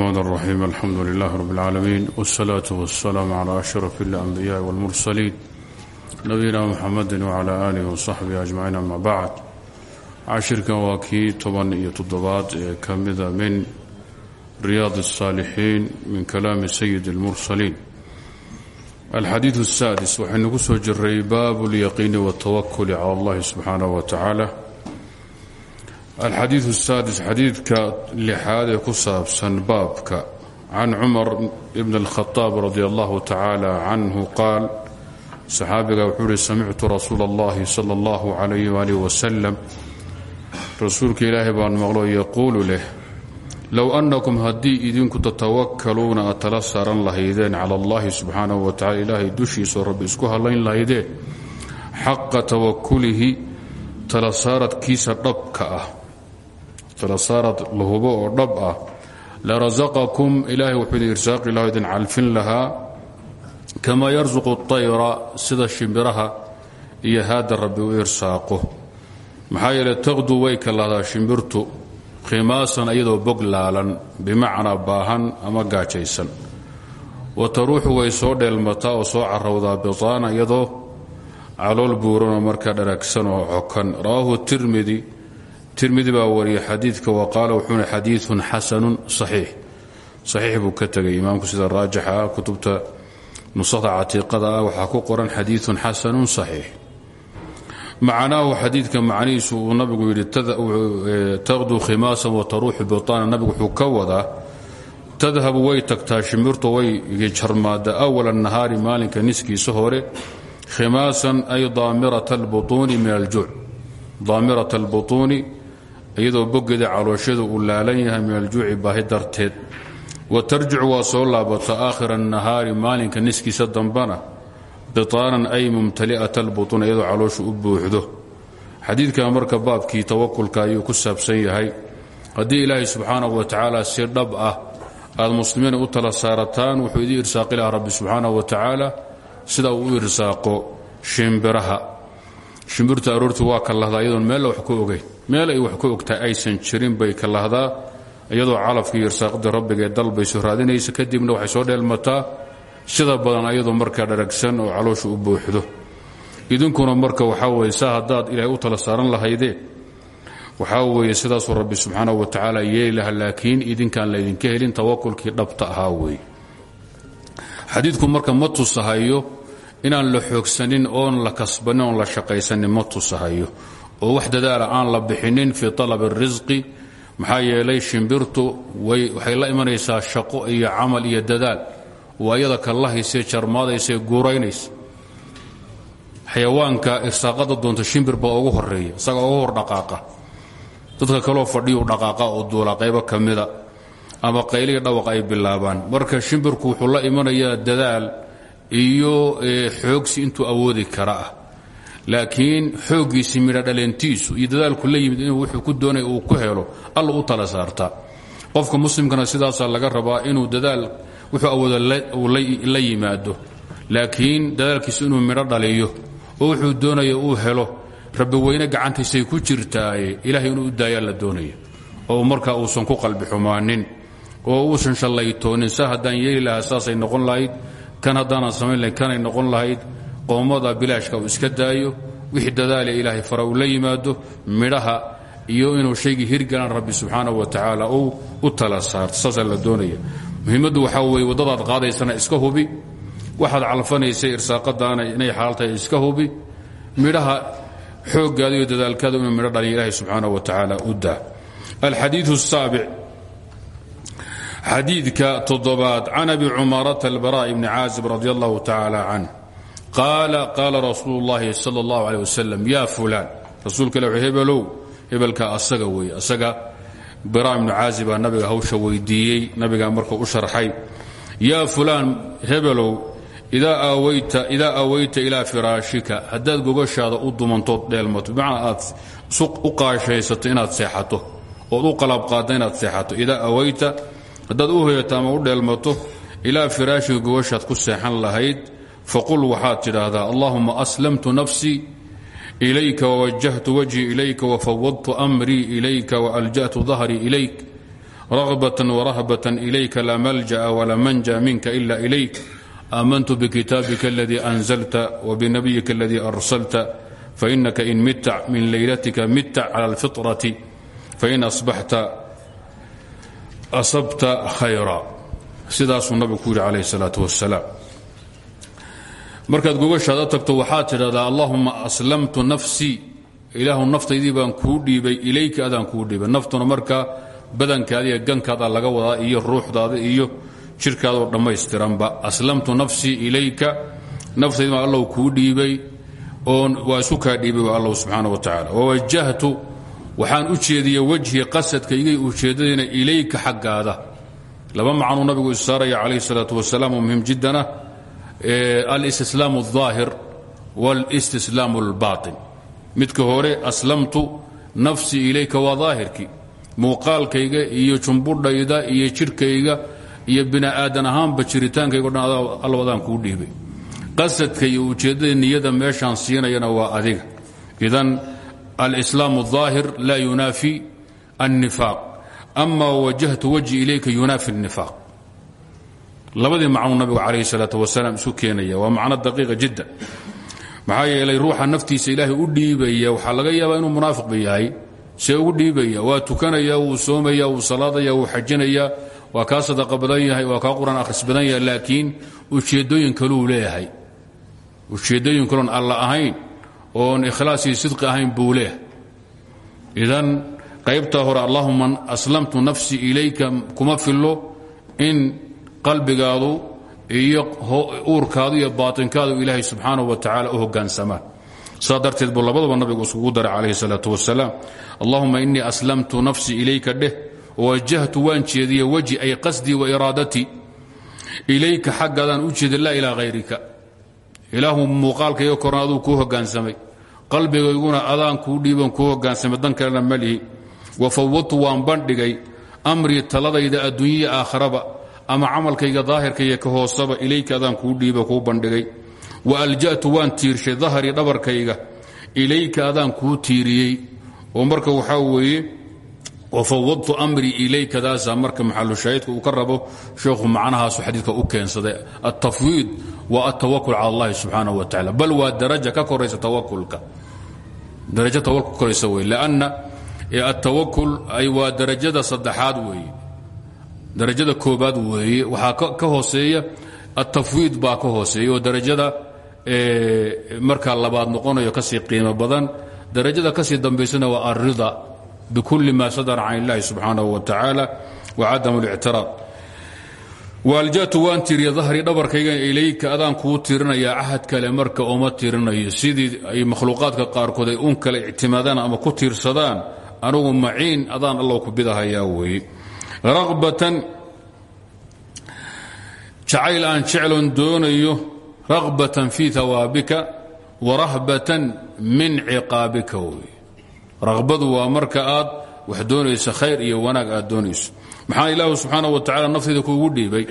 الرحمن الرحيم الحمد لله رب العالمين والصلاة والسلام على أشرف الأنبياء والمرسلين نبينا محمد وعلى آله وصحبه أجمعين أما بعد cashirkan waa kii toban iyo toddobaad ee ka mida min riyaad الصاalixiin min kalaami sayid الmursaliin alxadiiث الsaadis waxaynu ku soo jiray baab اlyaqiini wالtawakul calى اllahi subxaanaه wa tacaala alxadiiث الsaadis xadiidka lixaad ee ku saabsan baabka can cumar bn الkhطaab radi allahu tacaala canhu qaal saxaabiga wuxuu uhi samictu rasuula اllahi salى اllahu عalayh walih waslm rasuulka ilaahay baan maqlo yaquulu leh low annakum haddii idinku tatawakkaluuna aad tala saaran lahaydeen cala allahi subxaanahu wa tacala ilaahay dushiisao rabbi isku hallayn lahaydeen xaqa tawakulihi talasaaradkiisa dhabka ah talasaarad lahubo oo dhab ah la rasaqakum ilaahay wuxuu idin irsaaqi lahaa idin calfin lahaa kamaa yarsuqu اطayra sida shimbiraha iyo haada rabbi u irsaaqo. Maxaa yeele taqdu way kalahdaa shimbirtu khimaasan iyadoo bog laalan bimacnaa baahan ama gaajaysan. Wa taruuxu way soo dheelmataa oo soo carowdaa bitaana iyadoo calool buuranoo markaa dharagsan oo cokan rawaahu tirmidi tirmidi baa wariyay xadiidka wa qaala wuxuuna xadiiun xasanun saxiix. Saxiix buu ka tegay imaamku sida kutubta nusakda catiiqada ah waxaa ku qoran xadiiun xasanun saxiix. Macnaahu xadiidka macnihiisu uu nabigu yidhi taqdu khimaasan wa taruuxu bitaana nabigu wuxuu tadhabu way tagtaa way jarmaada awala nahaari maalinka niskiisa hore khimaasan ay daamirata albutuuni min aljuuc. Daamirata albutuuni iyadoo bogeeda calooshada uu laalan yahay min aljuuci baahi darteed. Wa tarjicu waa soo laabata aakhira nahaari maalinka niskiisa dambana bitaanan ay mumtali'at albutuun iyadoo calooshu u buuxdo. Xadiidkan marka baabkii tawakulka ayuu ku saabsan yahay. Haddii ilaahay subxaanahu wa tacaala si dhab ah aad muslimiina u tala saarataan wuxuu idii irsaaqi lahaa rabbi subxaanahu wa tacaala sida uu u irsaaqo shimbiraha shimbirtu aroortu waa kalahdaa iyadoon meella wax ku ogeyn. Meel ay wax ku ogtahay aysan jirin bay kalahdaa iyadoo calafkii irsaaqdii rabbigaee dalbayso raadinaysa. Kadibna waxay soo dheelmataa sida badan ayadoo markaa dharagsan oo caloosha u buuxdo. Idinkuna marka waxaa weye saa ilaahay u tala saaran lahaydeen waxaa weeye sidaasuu rabbi subxaanahu wa tacaala yeeli laakiin idinkaan laydinka helin tawakulkii dhabta ahaa weeye. Xadiidku marka ma tusahayo inaan la xoogsanin oon la kasbanin la shaqaysanin tusahayo. Oo wax dadaala aan la bixinin fii talabi اrisqi maxaa yeelay shimbirtu waxay la imanaysaa shaqo iyo camal iyo dadaal. Waa iyada kallahaysee jarmaadaysee guuraynaysa. Xayawaanka doonta shimbir baa ugu horreeya isaga ugu hor dhaqaaqa. Dadka kaloo fadhiyu dhaqaaqa oo duula qaybo ka ama qayliga dhawaqa ay bilaabaan. Marka shimbirku wuxuu la imanayaa dadaal iyo xoogsi intuu awoodi kara ah. Laakiin xooggiisii midha dhaleentiisu iyo dadaalku la yimid inuu wuxuu ku doonaya uu ku helo alla u tala saarta. Qofka muslimkana sidaasaa laga rabaa inuu dadaal wuxuu awooda la yimaado. Laakiin dadaalkiisu inuu midho dhaliyo oo wuxuu doonaya uu helo rabbi weyne gacantiisay ku jirtaaye ilaahay inuu u daayaa la doonaya. Oo markaa uusan ku qalbi xumaanin oo uusan shallaytoonin sa haddaan yeeli lahaa saasay noqon lahayd kan haddaanan samayn lahayd kanay noqon lahayd qoomada bilaashka iska daayo wixii dadaale ilaahay fara la yimaado midhaha iyo inuu shaygii hirgalaan rabbi subxaanahu wa tacaala uu u tala saarto. Saasaa la doonaya muhiimaddu waxaa weeye waddadaad qaadaysana iska hubi. Waxaad calfanaysay irsaaqadaana inay tahay iska hubi. Midhaha xooggaada iyo dadaalkaada inuu midho dhaliya ilaahay subxaanahu wa tacaala u daa. Alxadiidu الsaabic xadiidka toddobaad can abi cumarata albara ibni caazib radi allahu tacaala canh qaala qaala rasuulu اllahi salى اllahu alيه wasalam ya fulaan rasuulka ila hebelow hebelka asaga weeye asaga bara ibnu caazibaa nabiga hawsha weydiiyey nabigaa markuu u sharxay yaa fulaan hebelow idaa aawayta ilaa firaashika haddaad gogashaada u dumantood dheelmato bimacnaa aad u qaashaysato inaad seexato ood u qalabqaadda inaad seexato idaa awayta haddaad u hoyato ama u dheelmato ilaa firaashiga gobashaad ku seexan lahayd faqul waxaad tidhaahdaa allahuma aslamtu nafsii ilayka wawajahtu wajhii ilayka wafawadtu amrii ilayka waalja'tu dahrii ilayk ragbatan warahbatan ilayka laa malja'a walaa manja minka ila ilayk aamantu bikitaabika aladii anzalta wabinabiyika aladii arsalta fainaka in midta min leylatika midta cala alfitrati fain asbaxta asabta khayra. Sidaasuu nabigu ku yidhi calayh salaatu wasalaam markaad gogashaada tagto waxaad tidhahdaa allahuma aslamtu nafsii ilaahu naftaydii baan kuu dhiibay ilayka adaan kuu dhiibay. Naftuna marka badankaadi gankaada laga wadaa iyo ruuxdaada iyo jirkaadoo dhammaystiranba. Aslamtu nafsii ilayka naftaydii baan allahu kuu dhiibay oon waa isu kaa dhiibay waa allahu subxaana wa tacala waxaan u jeediye wejhi qasadkaygay ujeedadayna ilayka xaggaada. Laba macnuu nabigu isaaraya calayh salaatu wasalaam oo muhiim jiddan ah alistislaamu aldaahir walistislaamu albaatin. Midka hore aslamtu nafsi ilayka waa daahirkii muuqaalkayga iyo jumbudhayda iyo jidhkayga iyo bini'aadan ahaanba jiritaankaygo dhan alwadaan kuu dhiibay. Qasadka iyo ujeeddada niyada meeshaan siinayana waa adiga. Idan alislaam الظaahir laa yunaafi الnifaaq ama wajahtu wajhi ilayka yunaafi الnifaaq labadii macnuu nabigu calayhi salaatu wasalaam isu keenaya waa macno daqiiqa jiddan maxaa yeelay ruuxa naftiisa ilaahay u dhiibaya waxaa laga yaabaa inuu munaafiqba yahay see ugu dhiibaya waa tukanaya wuu soomaya wuu salaadaya wuu xajinaya waa kaa sadaqa badan yahay waa kaa qur-aan akhris badan yahay laakiin ujeeddooyin kaluu leeyahay ujeeddooyin kaloon alla ahayn oon ikhlaas iyo sidqi ahayn buu leeyahay. Idan qaybtaa hore allahuma aslamtu nafsii ilayka kuma fillo in qalbigaadu iyo uurkaadu iyo baatinkaadu ilaahay subxaanahu wa tacala u hogaansamaan saa darteed buu labadaba nabigu iskugu daray calayhi salaatu wasalaam allahuma innii aslamtu nafsii ilayka dheh wawajahtu waan jeediye wejhi ay qasdii wa iraadatii ilayka xaggaadaan u jeeda laa ilaa hayrika ilaahu muuqaalkayga korna aduu kuu hogaansamay. Qalbigayguna adaan kuu dhiiban kuu hogaansamay dan kalena malihi wa fawadtu waan bandhigay amrii taladayda adduunyaya aakharaba ama camalkayga daahirkaiyo ka hoosaba ilayka adaan kuu dhiiba kuu bandhigay. Wa alja'tu waan tiirshay dahrii dhabarkayga ilayka adaan kuu tiiriyey. Oo marka waxaa weeye wafawadtu amrii ilaykadaasaa marka maxalushaahidka uu ka rabo sheekhu macnahaasu xadiidka u keensaday altafwiid waa altawakul cala allahi subxaanahu wa tacala bal waa daraja ka koraysa tawakulka darajo tawakul ka koraysa wey lanna altawakul waa darajada saddexaad weeye. Darajada koobaad weeye waxaa ka hooseeya altafwiid baa ka hooseeya oo darajada markaa labaad noqonayo ka sii qiimo badan. Darajada ka sii dambaysana waa alrida bkuli ma sadra can illahi subxaanaه wa tacaala wacadam اlictiraad waaljatu waan tiriya dahri dhabarkayga ilayka adaan kuu tirinaya cahad kale marka ooma tirinayo sidii ay makhluuqaadka qaarkood ay un kale ictimaadaan ama ku tiirsadaan anugu maciin adaan allow ku bidahayaa weeye rabatan jacayl aan jeclon doonayo ragbatan fii hawaabika warahbatan min ciqaabika wey ragbadu waa marka aad wax doonayso khayr iyo wanaag aad doonayso. Maxaa ilaahu subxaana wa tacala naftayda kuugu dhiibay?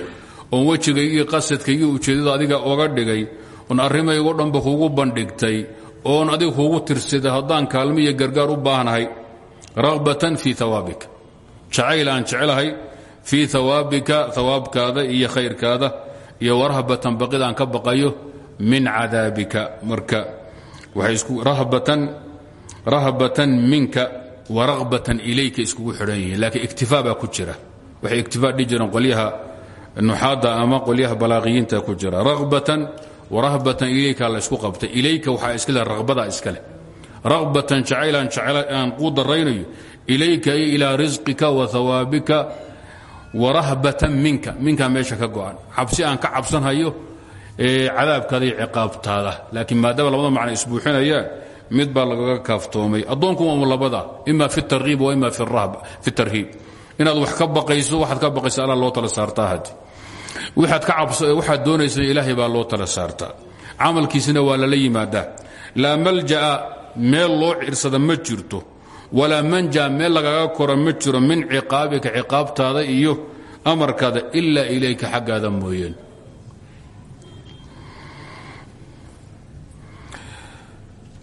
Oon wejigaygii qasadkaygii ujeeddada adiga oga dhigay. Oon arrimaygo dhanba kuugu bandhigtay. Oon adiga kuugu tirsaday haddaan kaalmo iyo gargaar u baahnahay. Ragbatan fii awaabika jacayl aan jeclahay. Fii awaabika awaabkaada iyo khayrkaada. Iyo warahbatan baqid aan ka baqayo min cadaabika. Marka rahbatan rahbatan minka warabatan ilayka iskugu xidhan yihiin. Laakiin iktifaa baa ku jira. Waxay iktifaa dhihi jireen qolyaha nuxaadda ama qolyaha balaaqiyiinta ku jira. Rabatan warahbatan ilayka la isku qabtay. Ilayka waxaa iskale rabadaa iskale. Rabatan jacaylaan aan kuu daraynayo ilayka ay ilaa risqika wa hawaabika warahbatan minka. Meesha ka go'an. Cabsi aan ka cabsanhayo cadaabkaada iyo ciqaabtaada. Laakiin maadaama labada macna isbuuxinayaan mid baa lagaga kaaftoomay. Addoonku waa labada ima fi tarhiib wa ima fi tarhiib. Inaad wax ka baqayso waxaad ka baqaysa alla loo tala saartaa hadi waxaad doonaysa ilaahay baa loo tala saartaa. Camalkiisina waa lala yimaadaa. Laa malja'a meel loo cirsada ma jirto. Walaa manja meel lagaga kora ma jiro min ciqaabika ciqaabtaada iyo amarkaada ilaa ilayka xaggaada mooyeen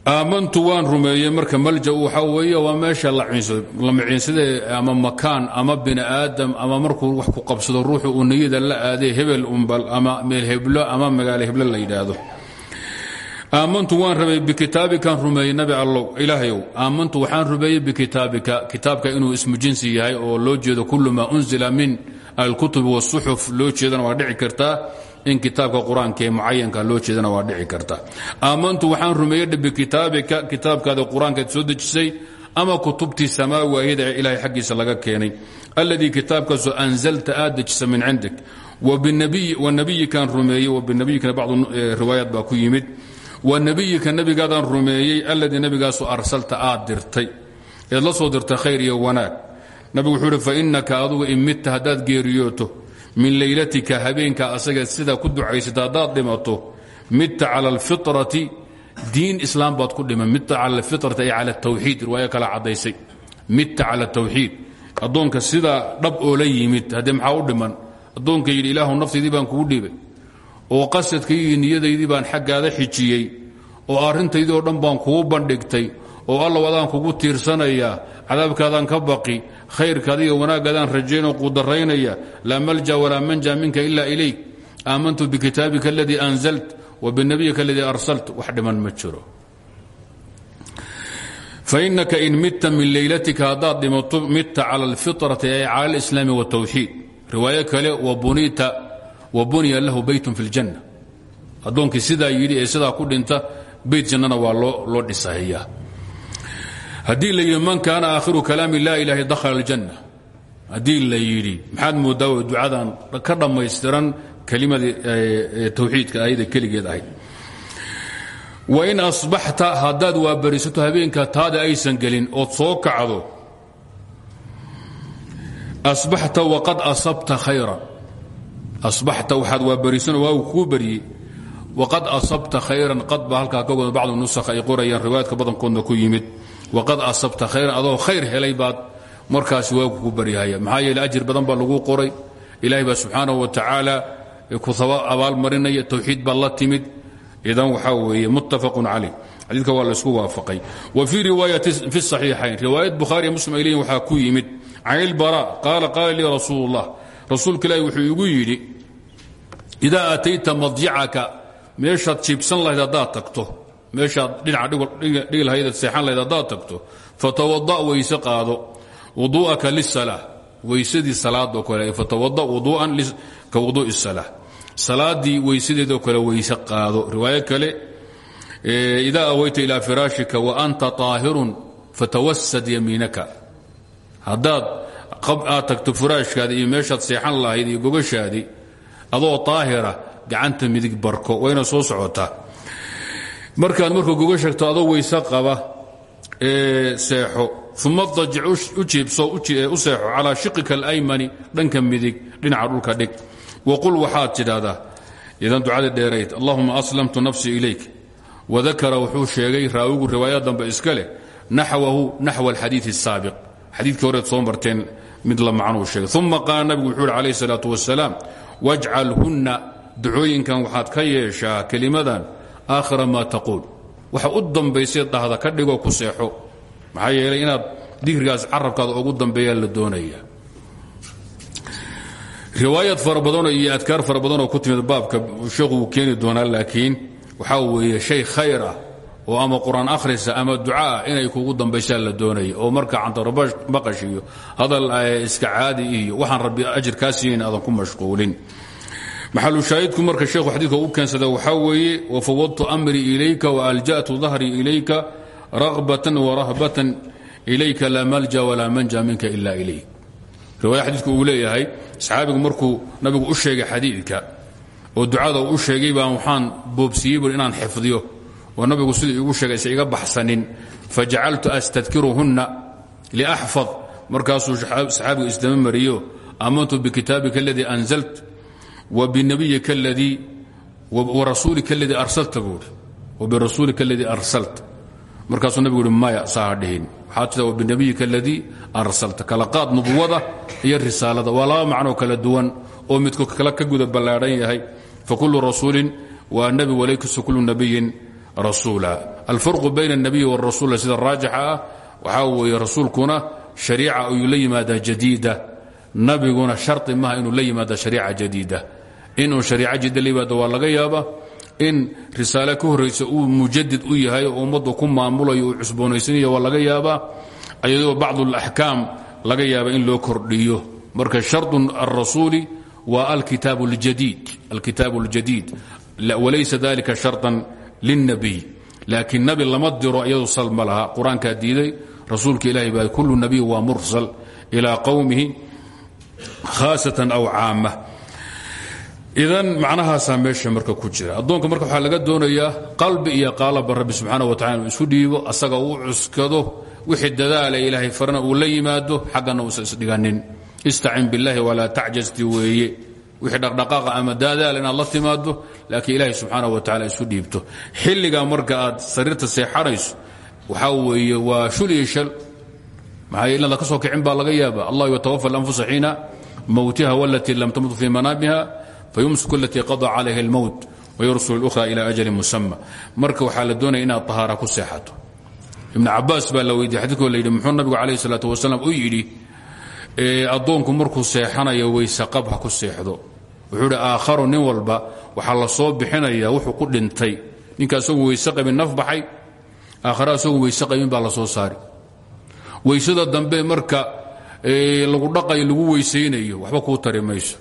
aamantu waan rumeeyey marka malja waxaa waa meesha la maciinsada ama makaan ama bini aadam ama markuu wax ku qabsado ruuxu uu niyada la aaday hebel umbal ama meel heblo ama magaalo heblo la yidhaahdo. Aamantu waan rumeeyey bikitaabikaan rumeeyey nabi allow ilaahayow. Aamantu waxaan rumeeyey bikitaabika kitaabka inuu ismu jinsi yahay oo loo jeedo kullu maa unzila min alkutubi wasuxuf loo jeedana waa dhici kartaa in kitaabka qur'aanka ee mucayanka loo jeedana waa dhici karta. Aamantu waxaan rumeeyey bikitaabika kitaabkaada qur'aankaad soo dejisay ama kutubtii samaawaahida ee ilaahay xaggiisa laga keenay. Alladii kitaabkaasoo anzalta aad dejisa min cindik. Wanabiyikaan rumeeyey wabinabiyikana bacdu riwaayaat baa ku yimid. Wanabiyika nabigaadaan rumeeyey alladii nabigaasu arsalta aad dirtay. Eed la soo dirtay khayr iyo wanaag. Nabigu wuxuu uhi fainaka adugu in midta haddaad geeriyooto min laylatika habeenka asaga sidaa ku ducaysata haddaad dhimato midta cala alfitrati diin islaam baad ku dhiman midta cala alfitrati ay cala tawxiid riwaayo kala caddaysay. Midta cala tawxiid. Addoonka sidaa dhab oo la yimid haddee maxaa u dhiman? Addoonka yidhi ilaahu naftaydii baan kugu dhiibay. Oo qasadkaygii niyadaydii baan xaggaada xijiyey. Oo arrintaydii dhan baan kugu bandhigtay. Oo allow adaan kugu tiirsanayaa cadaabkaadaan ka baqi khayrkaada iyo wanaaggaadaan rajaynoo qudaraynaya laa malja walaa manja minka ila ilayk. Aamantu bikitaabika aladii anzalt wa binabiyika aladii arsalt. Wax dhiman ma jiro. Fainaka in midta min leylatika haddaad dhimato midta cala alfitrati ay cala alislaami wاtawxiid riwaayo kale wa buniya lahu beytun fi اljanna addoonkii sidaa yidhi ee sidaa ku dhinta beyt jannana waa loo dhisahayaa haddii la yidhi man kaana aakhiru kalaami laa ilahi dakhala aljanna. Haddii la yidhi maxaad moodaa ducadan ka dhammaystiran kelimadii tawxiidka ayada keligeed ahayd. Wain asbaxta haddaad waabarisato habeenka taada aysan gelin ood soo kacdo. Asbaxta waqad asabta khayran asbaxta waxaad waabarisan waagu kuu baryey. Waqad asabta khayran qad baa halkaa ka goda bacdu nusakh ay qorayaan riwaayaadka badankoodna ku yimid waqad asabta khayran adoo khayr helay baad markaasi waagu ku baryahaya. Maxaa yeele ajir badan baa lagu qoray. Ilaahay baa subxaanahu wa tacaala ku abaalmarinaya towxiid baa la timid. Idan waxaa weeye muttafaqun calayh. Xadiidka waa la isku waafaqay. Wa fii riwaayati fi saxiixayn. Riwaayad bukhaari muslim ay leeyihiin waxaa ku yimid can ilbara qaala qaala lii rasuulu ullah rasuulka ilaahi wuxuu igu yidhi idaa aatayta madjicaka meeshaad jiibsan lahayd haddaad tagto meeshaad dhinaca dhigi lahayd seexan lahayd haddaad tagto fatawada weyse qaado wuduu'aka lisala weysadii salaadoo kale fatawada wuduu'an ka wuduu'i sala salaadii weysadeedoo kale weyse qaado. Riwaayo kale idaa awayta ilaa firaashika wa anta طaahirun fatawasad yamiinaka. Haddaad aad tagto furaashkaadi iyo meeshaad seexan lahayd iyo gogashaadii adoo طaahira gacanta midig barko wayna soo socotaa markaad markuu goga shagto adoo weyse qaba ee seexo uma dajic u jiibso u seexo calaa shiqika alaymani dhanka midig dhinaca dhulka dhig waqul waxaad tidhaahdaa idan ducada dheerayd allahuma aslamtu nafsii ilayk wadakara wuxuu sheegay raawigu riwaaya dambe iska leh naxwahu naxw alxadiid الsaabiq xadiidkii horeed soo marteen mid la macnuu sheegay uma qaala nabigu wuxuu uhi calayh الsalaaة wasalaam wajcalhunna ducooyinkan waxaad ka yeeshaa kelimadan aakhira maa taquul. Waxa u dambaysay dhahda ka dhigoo ku seexo. Maxaa yeelay inaad dikrigaas carabkaada ugu dambeeyaa la doonaya. Riwaayad fara badanoo iyo adkaar fara badanoo ku timid baabka sheekhu wuu keeni doonaa laakiin waxaa weeye shay khayr ah oo ama qur'aan akhrisa ama ducaah inay kugu dambaysaa la doonaya. Oo marka cantarabaqash iyo hadal iska caadi iyo waxaan rabbi ajir kaa siinayn aadan ku mashquulin maxalu shaahidku marka sheekhu xadiidka u keensada waxaa weeye wafawadtu amrii ilayka waalja'tu dahrii ilayka ragbatan warahbatan ilayka laa malja walaa manja minka ila ilayk. Riwaaya xadiidku uu leeyahay saxaabigu markuu nabigu u sheegay xadiidka oo ducada u sheegay baan waxaan boobsiiyey bur inaan xifdiyo oo nabigu siduu igu sheegay isa iga baxsanin fajacaltu astadkiruhunna liaxfad. Markaasuu saxaabigu isdama mariyo aamantu bikitaabika aladii anzalt bnabiyika ladii warasuulika aladii arsalta buui wabirasuulika aladii arsalta. Markaasuu nabigu uhi maya saha dhihin. Waxaa tida wabinabiyika aladii arsalta. Kala qaad nubuwada iyo risaalada. Waa laba macnoo kala duwan oo midku kala ka guda ballaadhan yahay. Fakulu rasuulin waa nabi walaykisu kulu nabiyin rasuula. Alfarqu bayna اnabiyi wاrasuul sida raajixa ah waxaa weeye rasuulkuna shariica ayuu la yimaadaa jadiida. Nabiguna shardi maha inuu la yimaada shariica jadiida inuu shariica jidalibaado waa laga yaaba in risaale ka horraysa uu mujadid u yahay oo ku maamulayo uu cusboonaysanyo laga yaabaa ayadoo bacdu alaxkaam laga yaaba in loo kordhiyo. Marka shardun alrasuuli waa alkitaab اljadiid walaysa dalika sharطan lilnabiy laakiin nabi lama diro iyadu sal ma laha. Qur'aankaa diiday rasuulka ilahi baa kullu nabiy waa mursal ilaa qowmihi khaasatan aw caama idan macnahaasaa meesha marka ku jira. Addoonka marka waxaa laga doonayaa qalbi iyo qaalaba rabbi subxaana wa tacala uu isu dhiibo asaga uu cuskado wixii dadaala ilaahay farana uu la yimaado xaggana uusan isdhiganin. Istacin biاllahi walaa tacjasti weeye. Wixii dhaqdhaqaaqa ama daadaala inaad la timaado laakiin ilaahay subxaana wa tacala isu dhiibto. Xilligaa marka aad sariirta seexanayso waxaa weeye waa shul iyo shal. Maxaa kicin baa laga yaaba allah yatawafa alanfusa xiina mowtiha walatii lam tamut fii manaamiha fayumsiku alatii qada calayha almowt wayursul اlukhra ila ajalin musama marka waxaa la doonaya inaad tahaara ku seexato. Ibn cabaas baa la weydiye xadidkoo la yidhi muxuu nabigu calayh salaat wasalaam u yidhi addoonku markuu seexanayo weyse qab ha ku seexdo. Wuxuu idhi aakharu nin walba waxaa la soo bixinayaa wuxuu ku dhintay. Ninka asagu weyse qabin naf baxay aakhare asagu weyse qabin baa la soo saari. Weysada dambe marka lagu dhaqayo lagu weysaynayo waxba kuu tari mayso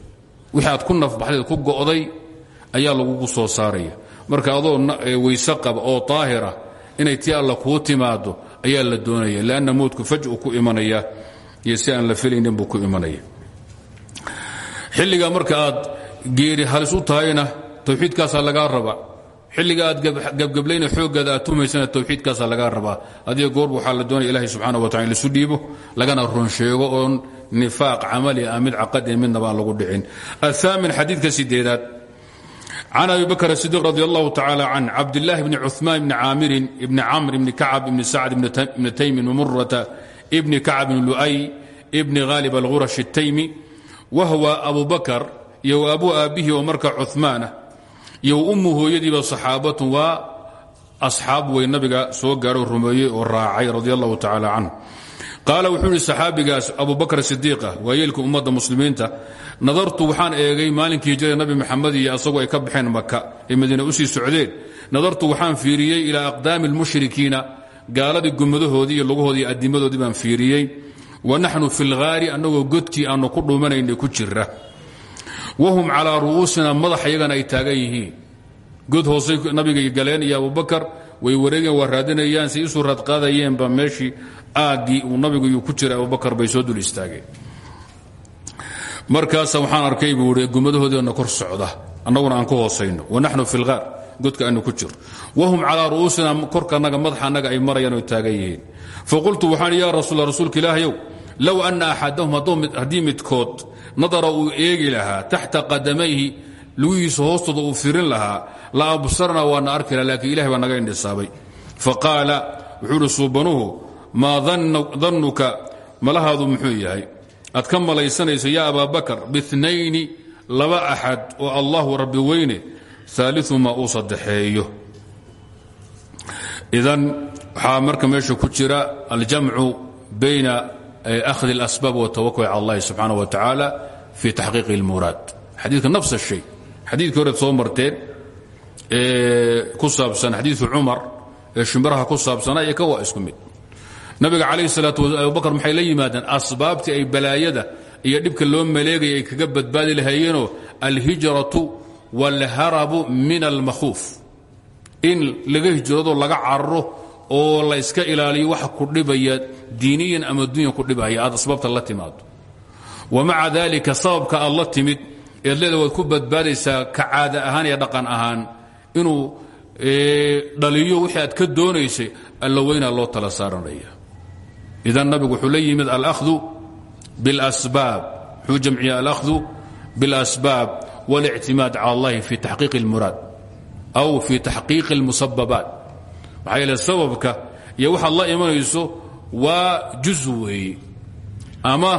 wixii ku nafbaxdeed ku go'day ayaa lagugu soo saaraya. Marka adoo weyse qaba oo daahira inay tii alla kuu timaado ayaa la doonaya. Lanna mowdku faj'u ku imanaya iyo si aan la filaynin buu ku imanaya. Xilligaa marka aad geeri halis u tahayna tawxiidkaasaa lagaa rabaa. Xilliga aad gabgablayna xooggaada aad tumaysana tawxiidkaasaa lagaa rabaa. Adiga goorba waxaa la doonaya ilahi subxana wa tacala laisu dhiibo lagana run sheego nifaaq camali ah mid caqadi midnaba aan lagu dhicin. Aaamin xadiidka sideedaad. Can abi bakr sidiq radi allahu tacaala can cabdillaahi bni cumaan ibni caamirin ibni camr ibni kacab ibni sacd ibni taymin murata ibni kacab ibni lu'ay ibni haalib algurash ataymi wa huwa abu bakar iyo wa abuu aabbihi oo marka cumaanah iyo ummu hooyadiiba saxaabatun waa asxaab wey nabiga soo gaaro rumeeyey oo raacay radi allahu tacaala canhu qaala wuxuu ihi saxaabigaas abu bakr sidiiqa waayeelka ummadda muslimiinta nadartu waxaan eegay maalinkii hijrada nabi maxamed iyo asagu ay ka baxeen maka ay madiina u sii socdeen. Nadartu waxaan fiiriyey ilaa aqdaami lmushrikiina gaaladii gumadahoodii iyo lugahoodii adimadoodii baan fiiriyey. Wa naxnu fi lghaari annagoo godkii aanu ku dhuumanaynay ku jira wahum calaa ru'uusina madax iyagana ay taagan yihiin. God hoosay nabiga galeen iyo abubakar way wareegeen waa raadinayaan say isu raadqaadayeenba meeshii aaggii uu nabigu iyuu ku jiray abubakar bay soo dul istaageen. Markaasa waxaan arkay buu i kor socda annaguna aan ku hoosayno. Wanaxnu fi lgaar godka aanu ku jiro. Wahum calaa ru'uusina korkanaga madaxa annaga ay marayaan oo taagan faqultu waxaan ya rasuul rasuulka ilaahyow low anna axadahum haddii midkood nadara uu eegi lahaa taxta qadamayhi lugihiisa hoostooda uu firin lahaa la absarna waana arki laha lakiin ilahay baa naga indhisaabay faqaala wuxuu uhi suubanuhu maa dannuka malahaadu muxuu yahay aad ka malaysanayso ya abaa bakar biinayni laba axad oo allahu rabbi weyne aaliumaa uu saddexeeyo idan waxaa marka meesha ku jira aljamcu bayna ahdi اlasbaab wاtawakul cala اllahi subxaanaه wa tacaala fi taxqiiqi اlmuraad xadiidka nafs الshay xadiidkii horeed soo marteen ku saabsan xadiiu cumar ee shimbiraha ku saabsanaa iyo ka waa isku mid. Nabiga calayh salaat wa abubakar maxay la yimaadeen? Asbaabtii ay balaayada iyo dhibka loo maleegaya ay kaga badbaadi lahaayeenoo alhijratu wاlharabu min almakhuuf. In laga hijrado laga cararo oo la yska ilaaliyo waxa ku dhibaya diiniyan ama dunya ku dhibaya aad asbaabta la timaado wa maca sababka aad timid eed leeda ku badbaadaysaa ka caada ahaan iyo dhaqan ahaan inuu dhaliyo wixii aad ka doonaysay alla weynaa loo tala saaranaya idan nabigu wuxuu la yimid alahdu biاlasbaab wuxuu jamciya alahdu biاlasbaab والاctimaad calى اllahi fi taxqiiq اlmuraad aw fi taxqiiqi اlmusababaat maxaa yeele sababka iyo waxaad la imanayso waa juz weeye ama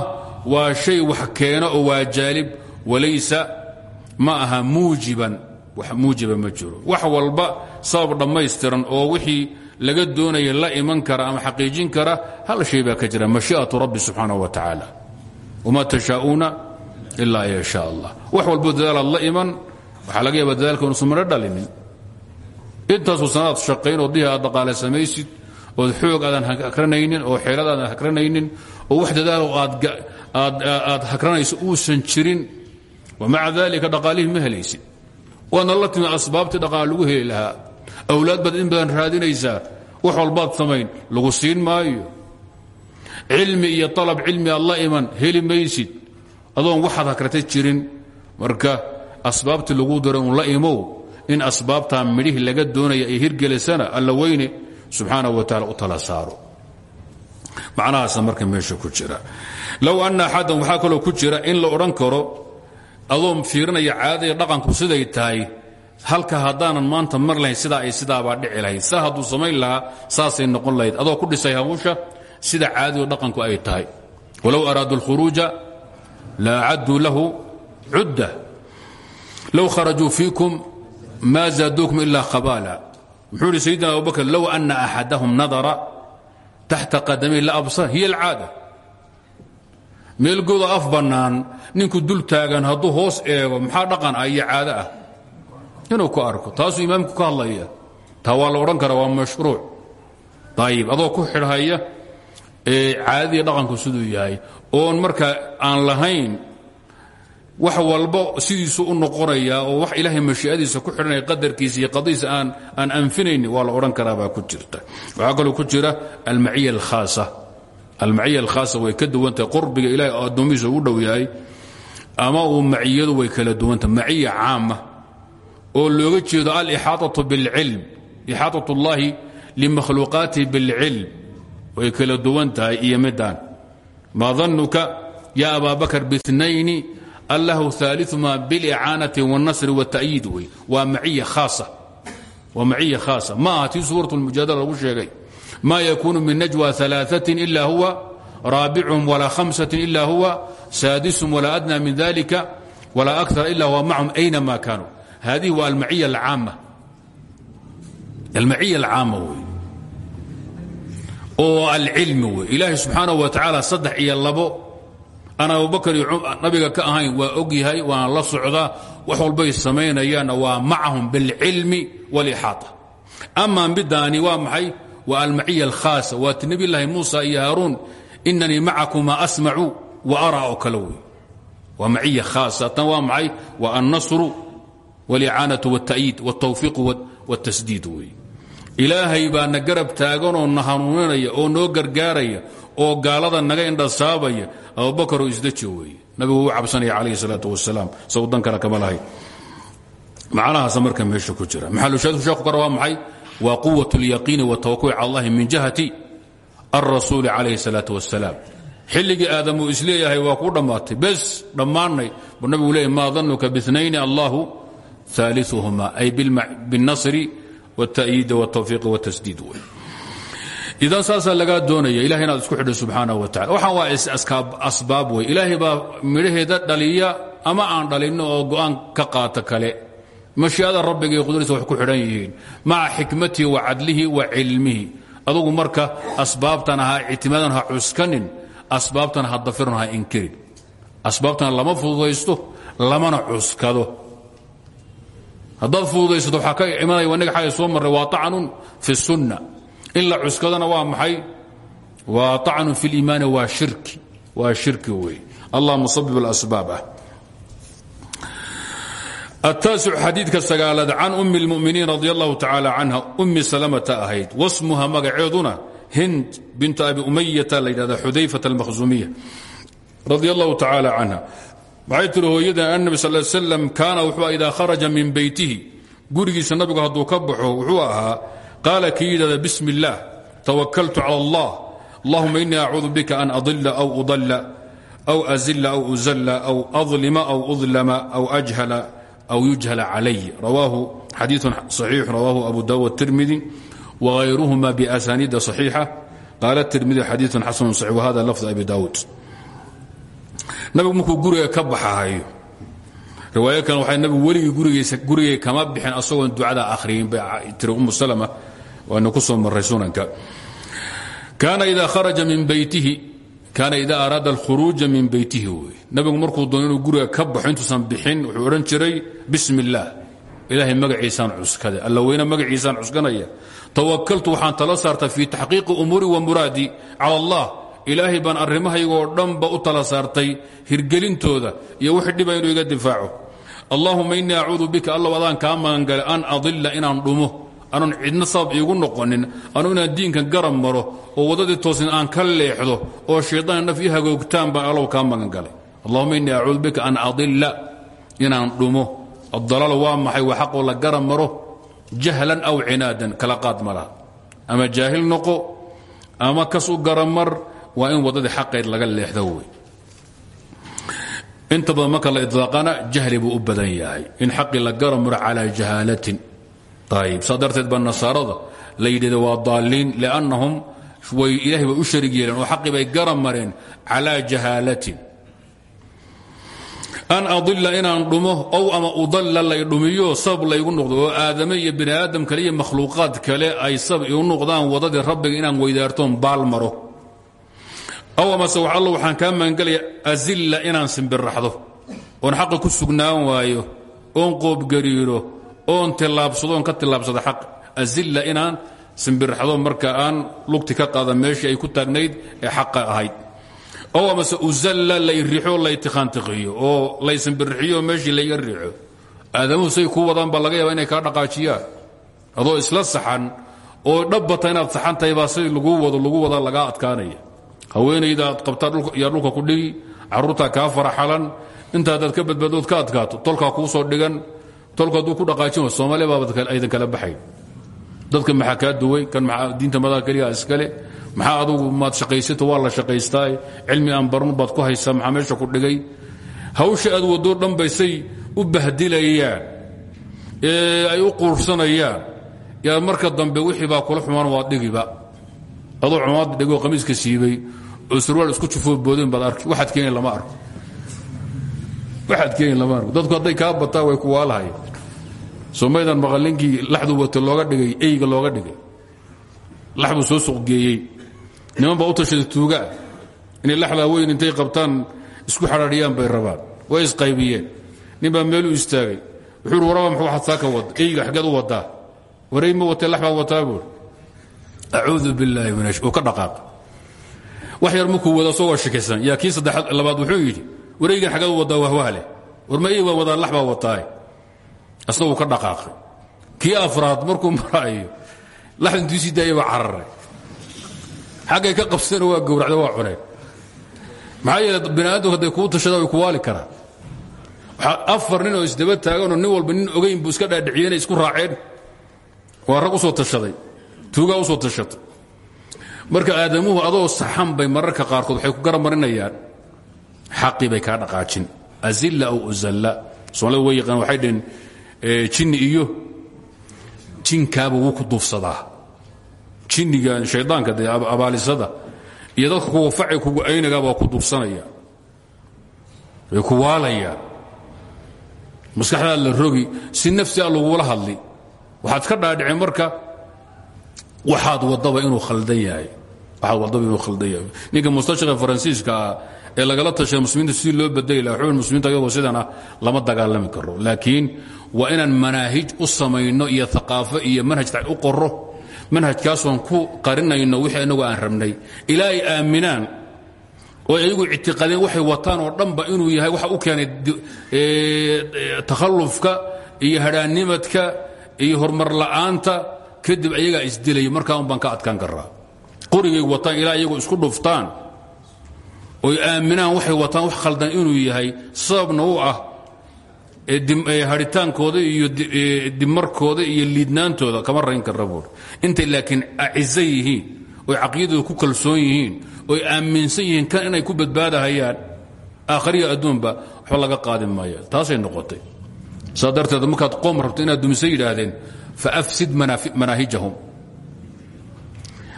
waa shay wax keeno oo waa jaalib walaysa ma aha muujiban wax muujiba ma jiro. Wax walba sabab dhammaystiran oo wixii laga doonaya la iman kara ama xaqiijin kara hal shay baa ka jira. Mashii'atu rabbi subxaanaه wa tacaala wma tashaa'uuna ilaa yashaa allah. Wax walbo dadaalaad la iman waxaa laga yaaba dadaalka unusan midho dhalinin. Intaasuu sanaad shaqayn oo dihi aad samaysid ood xoog aadan hakranaynin oo xeelad aadan hakranaynin oo wax dadaalo aad hakranayso uusan jirin wamaca dalika dhaqaalihii ma helaysid waadna la timi asbaabtii lagu heli lahaa. Awlaad baad badan raadinaysaa wax walbaad samayn lagu siin maayo. Cilmi iyo alab cilmi aad la iman heli maysid. Adoon waxaad hakratay jirin. Marka asbaabtii lagu dara la imow in asbaabtaa midhihii laga doonaya ay hirgelisana alla weyne subxaanahu wa taala u tala saaro. Macnahaasa marka meesha ku jira. Low anna axadan waxaa kaloo ku jira in la odhan karo adoon fiirinaya caadada dhaqanku siday tahay halka haddaanan maanta mar lahayn sidaa ay sidaabaa dhici lahayd. Saa hadduu samayn lahaa noqon lahayd. Adoo ku dhisay hawsha sida caadadu dhaqanku ay tahay. Walow araaduu اlkhuruuja la acadduu lahu cudda. Low kharajuu fiikum ma zaaduukum ila khabaala wuxuu ihi sayidina abubakr low ana axadahum nadara taxta qadamay la absar hiy alcaada meelgooda af bannaan ninku dul taagan hadduu hoos eego maxaa dhaqan? Ah iyo caado ah. Inuu ku arko taasuu imaamku ka hadlaya taa waa la karaa waa mashruuc. Ayib adoo ku xidhhaya caadadii dhaqanku siduu yahay. Oon marka aan lahayn wax walba sidiisu u noqonaya oo wax ilaahay mashiiadiisa ku xidhanaya qadarkiisa iyo qadadiisa aan aan anfinayni waa la odhan karaabaa ku jirta. Waxaa kaloo ku jira almaciya alkhaasa almaciya alkhaasa way ka duwantahay qurbiga ilahay oo addoomihiisa ugu dhow yahay ama uu maciyadu way kala duwantahay maciya caama oo looga jeedo alixaaطaةu bاlcilm ixaaطaة اllahi limakhluuqaatihi bاlcilm way kala duwan tahay iyo midaan maa danuka ya abaa bakr bاثnayni allahu ثaaliثuma bاlicaanaةi والnasri والتأyiid wey waa maciya khaasa ma aha tii suuraة اlmujaadala lagu sheegay ma yakunu min najwى ثaلaaثaة ila huwa raabichum walaa hamسaة ila huwa saadisum walaa adnى min dalika walaa أkثar ila huwa macahum aynama kanuu hadihi waa almaciya alcaama almaciya alcaama wey oo alcilmi wey ilaahay subxaanaه wa tacaala saddex iyo labo aan abubakar iyo nabiga ka ahayn waa og yahay waana la socdaa wax walbay samaynayaanna waa macahum biاlcilmi wاlixaaطa ama midaani waa maxay waa almaciya alkhaasa waa ti nebi llaahi muusa iyo haaruun inanii macakuma asmacu wa araa oo kale wey waa maciya khaasa tan waa maxay waa annasru wاlicaanaة wالتأyiid wالtawfiiq wالtasdiid wey ilaahay baa na garab taaganoo na hanuuninaya oo noo gargaaraya oo gaalada naga indhasaabaya abubakaroo isdeji weeye nabigu uu cabsanaya calayh الsalaaة wasalaam saw dan kale kama lahay macnahaasa marka meesha ku jira maxalushaadku sheeku kar waa maxay waa quwaة اlyaqiini wالtawakul cala اllahi min jihati الrasuuli calayh الsalaaة wasalaam xilligii aadamuu isleeyahay waa kuu dhammaatay bes dhammaanay buu nabigu leeyay maa danuka bاثnayn allahu ثالثهma أي بالنصر والتأييد والتوفيق والتسديid wy idan saasaa lagaa doonaya ilahay inaad isku xidho subxaanaه wa tacala waxaan waa asbaab wey ilaahay baa midhaheeda dhaliya ama aan dhalinno oo go'aan ka qaata kale mashiiada rabbiga iyo qudradiisa wax ku xidhan yihiin. Maca xikmatihi wa cadlihi wa cilmihi. Adugu marka asbaabtan ha ictimaadan ha cuskanin asbaabtan ha dafiran ha inkirin. Asbaabtan lama fududaysto lamana cuskado. Haddaad fududaysato waxaa ka imanaya wannaga xagga soo marray waa acnun fi sunna. In la cuskadana waa maxay? Waa acnun fi liimaani waa shirki. Waa shirki weeye allahuma sabib alasbaab ah. التaaسع xadiidka sagaalaad can أmi الmؤminiin radي الlahu tacaalى canha أmi salamata ahayd wasmuha magaceeduna hind bint abi umayata la yidhahda xudayfaة الmakhzumiya radي الlahu tacaalى canha waxay tiri hooyadan annabi sal l slam kaana wuxuu idaa kharaja min beytihi gurigiisa nabigu hadduu ka baxo wuxuu ahaa qaala kii yidhahda bismi اllah tawakaltu cala allah allahuma inii acuudu bika an adila aw udalla aw azila aw uzalla aw adlima aw udlama aw ajhala aw yujhala calay rawaahu xadiiثun صaxiix rawaahu abu dawud tirmidi wغayruhuma biasaniida صaxiixa qaala tirmidi xadiiثun xasanu صaxiix wahada lafd abi dawud nabigu markuu guriga ka baxahayo riwaayo kale waxay nabigu weligii gurigiisa gurigay kama bixin asagoon ducada akhriyin bay tiri umu salama waana ku soo marray sunanka kaana idaa kharaja min beytihi kaana idaa araada alkhuruuja min beytihi wey nabigu markuu doono inuu guriga ka baxo intuusan bixin wuxuu odhan jiray bismi illaah ilaahay magaciisaan cuskade alla weyne magaciisaan cuskanaya. Tawakaltu waxaan tala saartaa fii taxqiiqi umuuri wa muraadii cala allah ilaahay baan arrimahaygoo dhanba u tala saartay hirgelintooda iyo wixii dhiba inuu iga difaaco. Allahuma innii acuudu bika allow adaan kaa magangalay an adilla inaan dhumo aanun cidna sabab iigu noqonin. Anu inaan diinkan garab maro oo waddadii toosin aan ka leexdo oo shaydaan naf ii hagoogtaan baan allow kaa magangalay allahuma innii acuudu bika an adilla. Inaan dhumo. Adalaal waa maxay? Waa xaqoo la garab maro? Jahlan aw cinaadan kala qaad ma ama jaahil noqo ama kas u garamar waa in waddadii xaqeed laga leexdo wey. Inta badan marka la jahli buu u yahay. In xaqii la garab maro calaa jahaalatin ayib saa darteed baa nasaarada la yidhahda waa daaliin liannahum way ilahay bay u sharig yeeleen oo xaqii bay garab mareen calaa jahaalatin an adila inaan dhumo ow ama udalla lay dhumiyo sabab laygu noqdo oo aadame iyo bini aadam kale iyo makhluuqaad kale ay sabab igu noqdaan waddadii rabbiga inaan weydaartoon baal maro. aw amase alla waxaan inaan simbirraxdo oon xaqa ku sugnaan waayo oon qoobgariiro oon tillaabsado oon ka tillaabsado xaq. Azilla inaan simbirraxdo marka aan lugti ka qaada meeshii ay ku taagnayd ee xaqa ahayd. Ow amase uzalla lay riixo laytiqaantiqiyo oo laysimbirixiyo meeshii layga riixo. Aadamuhu say ku wadaan baa laga yaaba inay kaa dhaqaajiyaan. Adoo isla saxan oo dhabbata inaad saxan tahay si laguu wado lagu wadaa lagaa adkaanaya. Haweenayda aad qabtaa yaa ku dhigi carruurtaa kaa faraxalan intaadaad ka badbaadood ka adkaato tolkaa kuu soo dhigan tolku hadduu ku dhaqaajin soomaaliya baaba aydan kala baxayn. Dadka maxaa kaa duway? Kan maxaa diinta madaa keliya iskale maxaa adugu maad shaqaysato waa la shaqaystaa cilmi aan barno baad ku haysaa maxaa meesha ku dhigay? Hawsha aad wadoo dhan bay say u bahdilayaan ee ay u quursanayaan yaa marka dambe wixii baa kula xumaan waad dhigiba. Adoo cumaad dhigoo qamiiska siibay. Oo surwaal isku jufoo boodeen baad arki waxaad keeni lama arko waxaad keeni lama arko dadku hadday kaa bataa way kuwaalahay somaydan maqalinkii laxdu wato looga dhigay eyga looga dhigay. Lax buu soo suqgeeyey niman baa u tashaday tuugaa inay laxdaa weyn intay qabtaan isku xadhaadhiyaan bay rabaan. Way isqaybiyeen. Nin baa meelu istaagay. Wuxuu waraba maxuu waxaad saa ka wada eyga xaggeed u wadaa waray ma watee lax baad wataa buuri acuudu billaahi min uu ka dhaqaaq wax yar markuu wada soo waa shikaysan yaa kii saddexaad labaad wuxuu yidhi wareygan xaggeed u wadaa wahwahle war ma ey baan wadaa lax baa wuu ka dhaqaaqay. Kii afraad markuu maraayo lax intuu sii daaya baa cararay. Xaggay ka qabsadeen waa gowracda waa cuneen. Maxaa yeele bini aadamku hadday kuu tashada way ku waali karaan. Waxaa afar nin oo isdaba taaganoo nin walba nin ogayn buu iska dhaadhiciyeen isku raaceen. Waa rag u soo tashaday. Tuugaa u soo tashatay marka aadamuhu adoo saxan bay mararka qaarkood waxay ku garamarinayaan xaqii bay kaa dhaqaajin. Azilla aw uzalla. Soomaalida way yaqaan waxay dhaheen jinni iyo jinkaaba wuu ku duufsadaa. Jinniga shaydaanka dee abaalisada iyo dadka kuwa faci kugu aynagaa waa ku duufsanaya. Way ku waalayaan maskaxdaa la rogi si nafsi a lagula hadli. Waxaad ka dhaadhicin marka waxaad wadaba inuu khaldan yahay. Ninka mustashriqa faransiiska ah ee lagala tashay muslimiinta sidii loo bedeli laha xubin muslimiinta ayagoo sidan lama dagaalami karo. Laakiin waa inaan manaahij u samayno iyo aqaafo iyo manhaj u qoro manhajkaasoon ku qarinayno wixii inagu aan rabnay. Ilaa aaminaan. Oo ayagu ictiqaadeen waxay wataan oo dhanba inuu yahay waxa u keenay takhallufka iyo hadhaanimadka iyo horumar la'aanta. Kadib ayagaa isdilaya markaa un adkaan karaa qorigay wataan ilaa iyagu isku dhuftaan oy aaminaan waxay wataan wax khaldan inuu yahay sababna u ah haritaankooda iyo dimarkooda iyo liidnaantooda kama rayn kara buur intay laakiin acizo yihiin oy ku kalsoon yihiin oy aaminsan yihiin kan inay ku badbaadahayaan aakhariya adduunba waxba laga qaadi maaya taasay noqotay. Saa darteed qoom rabto inaad dumiso yidhaahdeen faafsid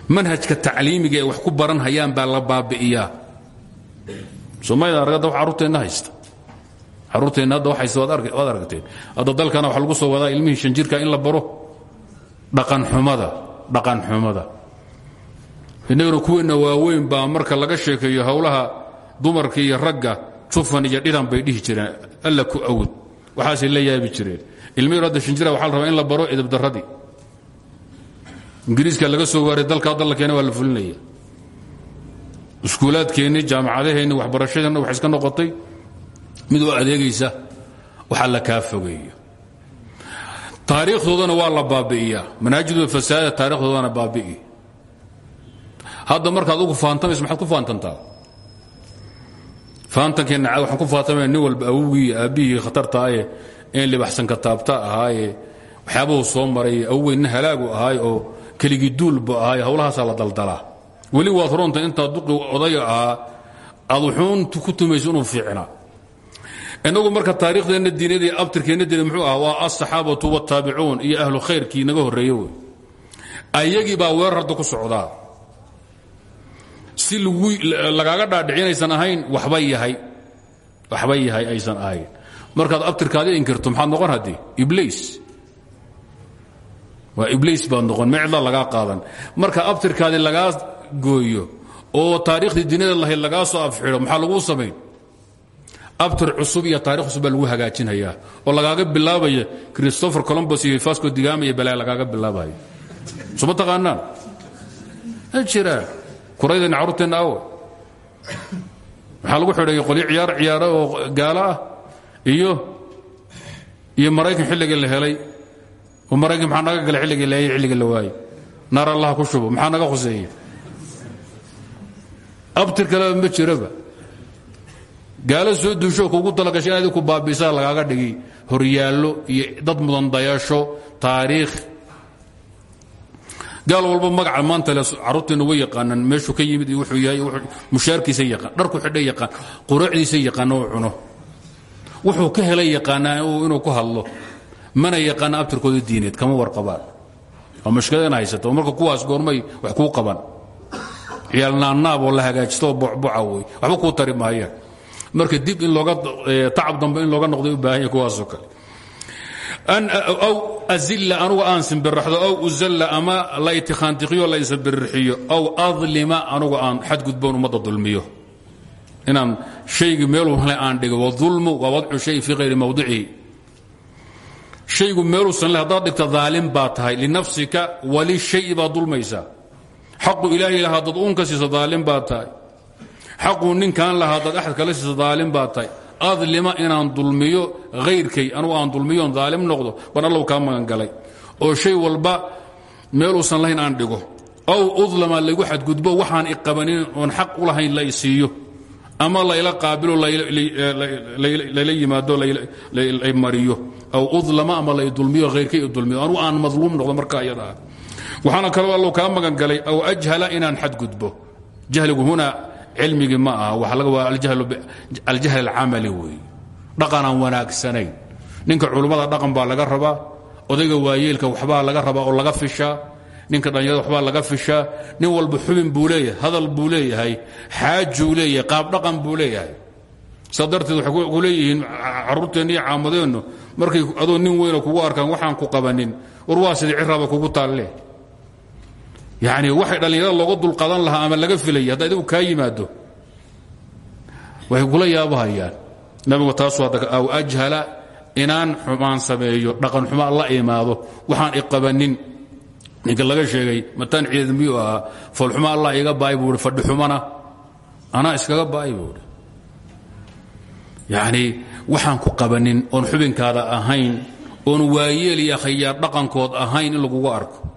manhajka tacliimiga wax ku baran hayaan baa la baabi'iyaa soomaalida aragada wax carruurteenna haysta. Caruurteenna hadda waxayse waad aragteen hadda dalkana waxa lagu soo wadaa ilmihii shan in la baro dhaqanxumada dhaqanxumada innaguna kuweenna waaweyn baa marka laga sheekeeyo howlaha dumarka iyo ragga jufan iyo dhidan bay dhihi jireen alla ku awd waxaasay la yaabi jireen. Ilmi hadda shan jira waxa la rabaa in la baro edabdarradii ingiriiska laga soo waaray dalka hadda waa la fulinaya iskuulaadkeenni jaamacadaheenni waxbarashadeenna waxay iska noqotay mid u adeegaysa waxa la kaa fogeeyo. Taariikhdoodana waa la baabi'iyaa. Manaajidooda fasaada taarikhdoodana baabi'i. Hadda markaad ugu faantamayso maxaad ku faantantaa? Faantankeenna caad waxaan ku faantamaya nin walba awowgii aabbihii khatartaaye in libaxsan kataabta ahaaye waxyaabuhu soo maray awowey nin halaagu ahaay oo keligii duulba ahaay howlahaasaa la daldalaa weli waad roonta intaa duqi odaya ahaa aad ku tumayso inuu fiicnaa inagu marka taariikhdeenna diineed iyo abtirkeenna muxuu ahaa waa alsaxaabatu wاtaabicuun iyo ahlu khayrkii naga horreeye wey. Baa weerar hadda ku socdaa si lagaaga dhaadhicinaysan ahayn waxba yahay. Waxba yahay aysan ahayn. Markaad abtirkaadi inkirto maxaad noqon haddii? Ibliis. Waa ibliis baad noqon mecda lagaa qaadan. Marka abtirkaadi lagaa gooyo oo taariikhdii diinada lahayd lagaa soo afxido maxaa laguu samayn abtir cusub iyo taarikh cusub baa lagu hagaajinhayaa oo lagaaga bilaabaya christopher colombos iyo fasco digama iyo balaa lagaaga bilaabayo taqaanaan? Ma jiraan kuraydan carruurteenna awe maxaa lagu xidhay? Qolyo ciyaar ciyaara oo gaalo ah iyo iyo maraykan xilligii la helay. Oo maraykan maxaa naga galay xilligii la hayay? Xilligii la waayey naar allah ku shubo. Maxaa naga khuseeya abtir kaleba ma jiraba. Gaalo soo duusho kugu talagashay inaad ku baabisaa lagaaga dhigi horyaallo iyo dad mudan dayasho taariikh. Gaal walba magaca maanta le carruurteenna way yaqaanaan meeshuu ka yimid wuxuu yahay mushaarkiisa yaqaan dharku xidha yaqaan quruucdiisa yaqaana uu cuno. Wuxuu ka helay yaqaanaa inuu ku hadlo. Mana yaqaana abtirkooda diineed kama warqabaan. Waa mushkiladana haysata oo marka kuwaas goormay wax kuu qaban ciyaal naannaab oo la hagaajisto oo bocboca wey waxba kuu tari maayaan marka dib in looga tacab dambe in looga noqday u baahan yahy kuwaasoo kale. Aw azilla anugu aan simbiraxdo aw uzalla ama la itikhaantiqiyo la isabirixiyo aw adlima anugu aan xadgudboon ummadda dulmiyo. Inaan shaygii meeluu le aan dhigo waulmu waa wadcu shay fii hayri mawdicihi shaygu meeluusan le haddaad dhigta daalim baa tahay. Linafsika wali shay baad dulmaysaa xaqu ilaahay lahaa dad uunka siisa daalim baa tahay. Xaquu ninkaan lahaa dad axad kala siisa daalim baa tahay. Adlima inaan dulmiyo hayrkay anugu aan dulmiyoon daalim noqdo baan allow kaa magangalay. Oo shay walba meeluusan lahayn aan dhigo. Aw udlama laygu xadgudbo waxaan iqabanin oon xaq u lahayn la isiiyo ama layla qaabilo layla yimaado lay mariyo. Aw udlama ama lay dulmiyo hayrkay dulmiyo. Anugu aan madluum noqdo markaa iyada ah waxaana kaloo allow kaa magangalay aw ajhala inaan xadgudbo. Jahligu huna cilmigii ma aha waa aljahl alcamali wey dhaqan aan wanaagsanayn. Ninka culummada dhaqan baa laga rabaa odayga waayeelka waxbaa laga rabaa oo laga fishaa. Ninka dhalinyarada waxbaa laga fishaa. Nin walba xubin buu hadal buu leeyahay qaab dhaqan buu leeyahay. Saa darteed waxay ku leeyihiin markay adoo nin weyna kugu arkaan waxaan ku qabanin. War waa kugu taalle yani waxay dhallinyarada looga dulqadan lahaa ama laga filaya hadda idigu kaa yimaado. Waxay kula yaabahayaan. Nabigu taasu aw ajhala inaan xumaan sameeyo dhaqan xumaan la imaado waxaan iqabanin ninka laga sheegay mataan ciidad miyuu ahaa? Foolxuma allah iga baay buu xumana. Anaa iskaga baay yacni waxaan ku qabanin oon xubinkaada ahayn oon waayeel iyo khayaar dhaqankood ahayn in arko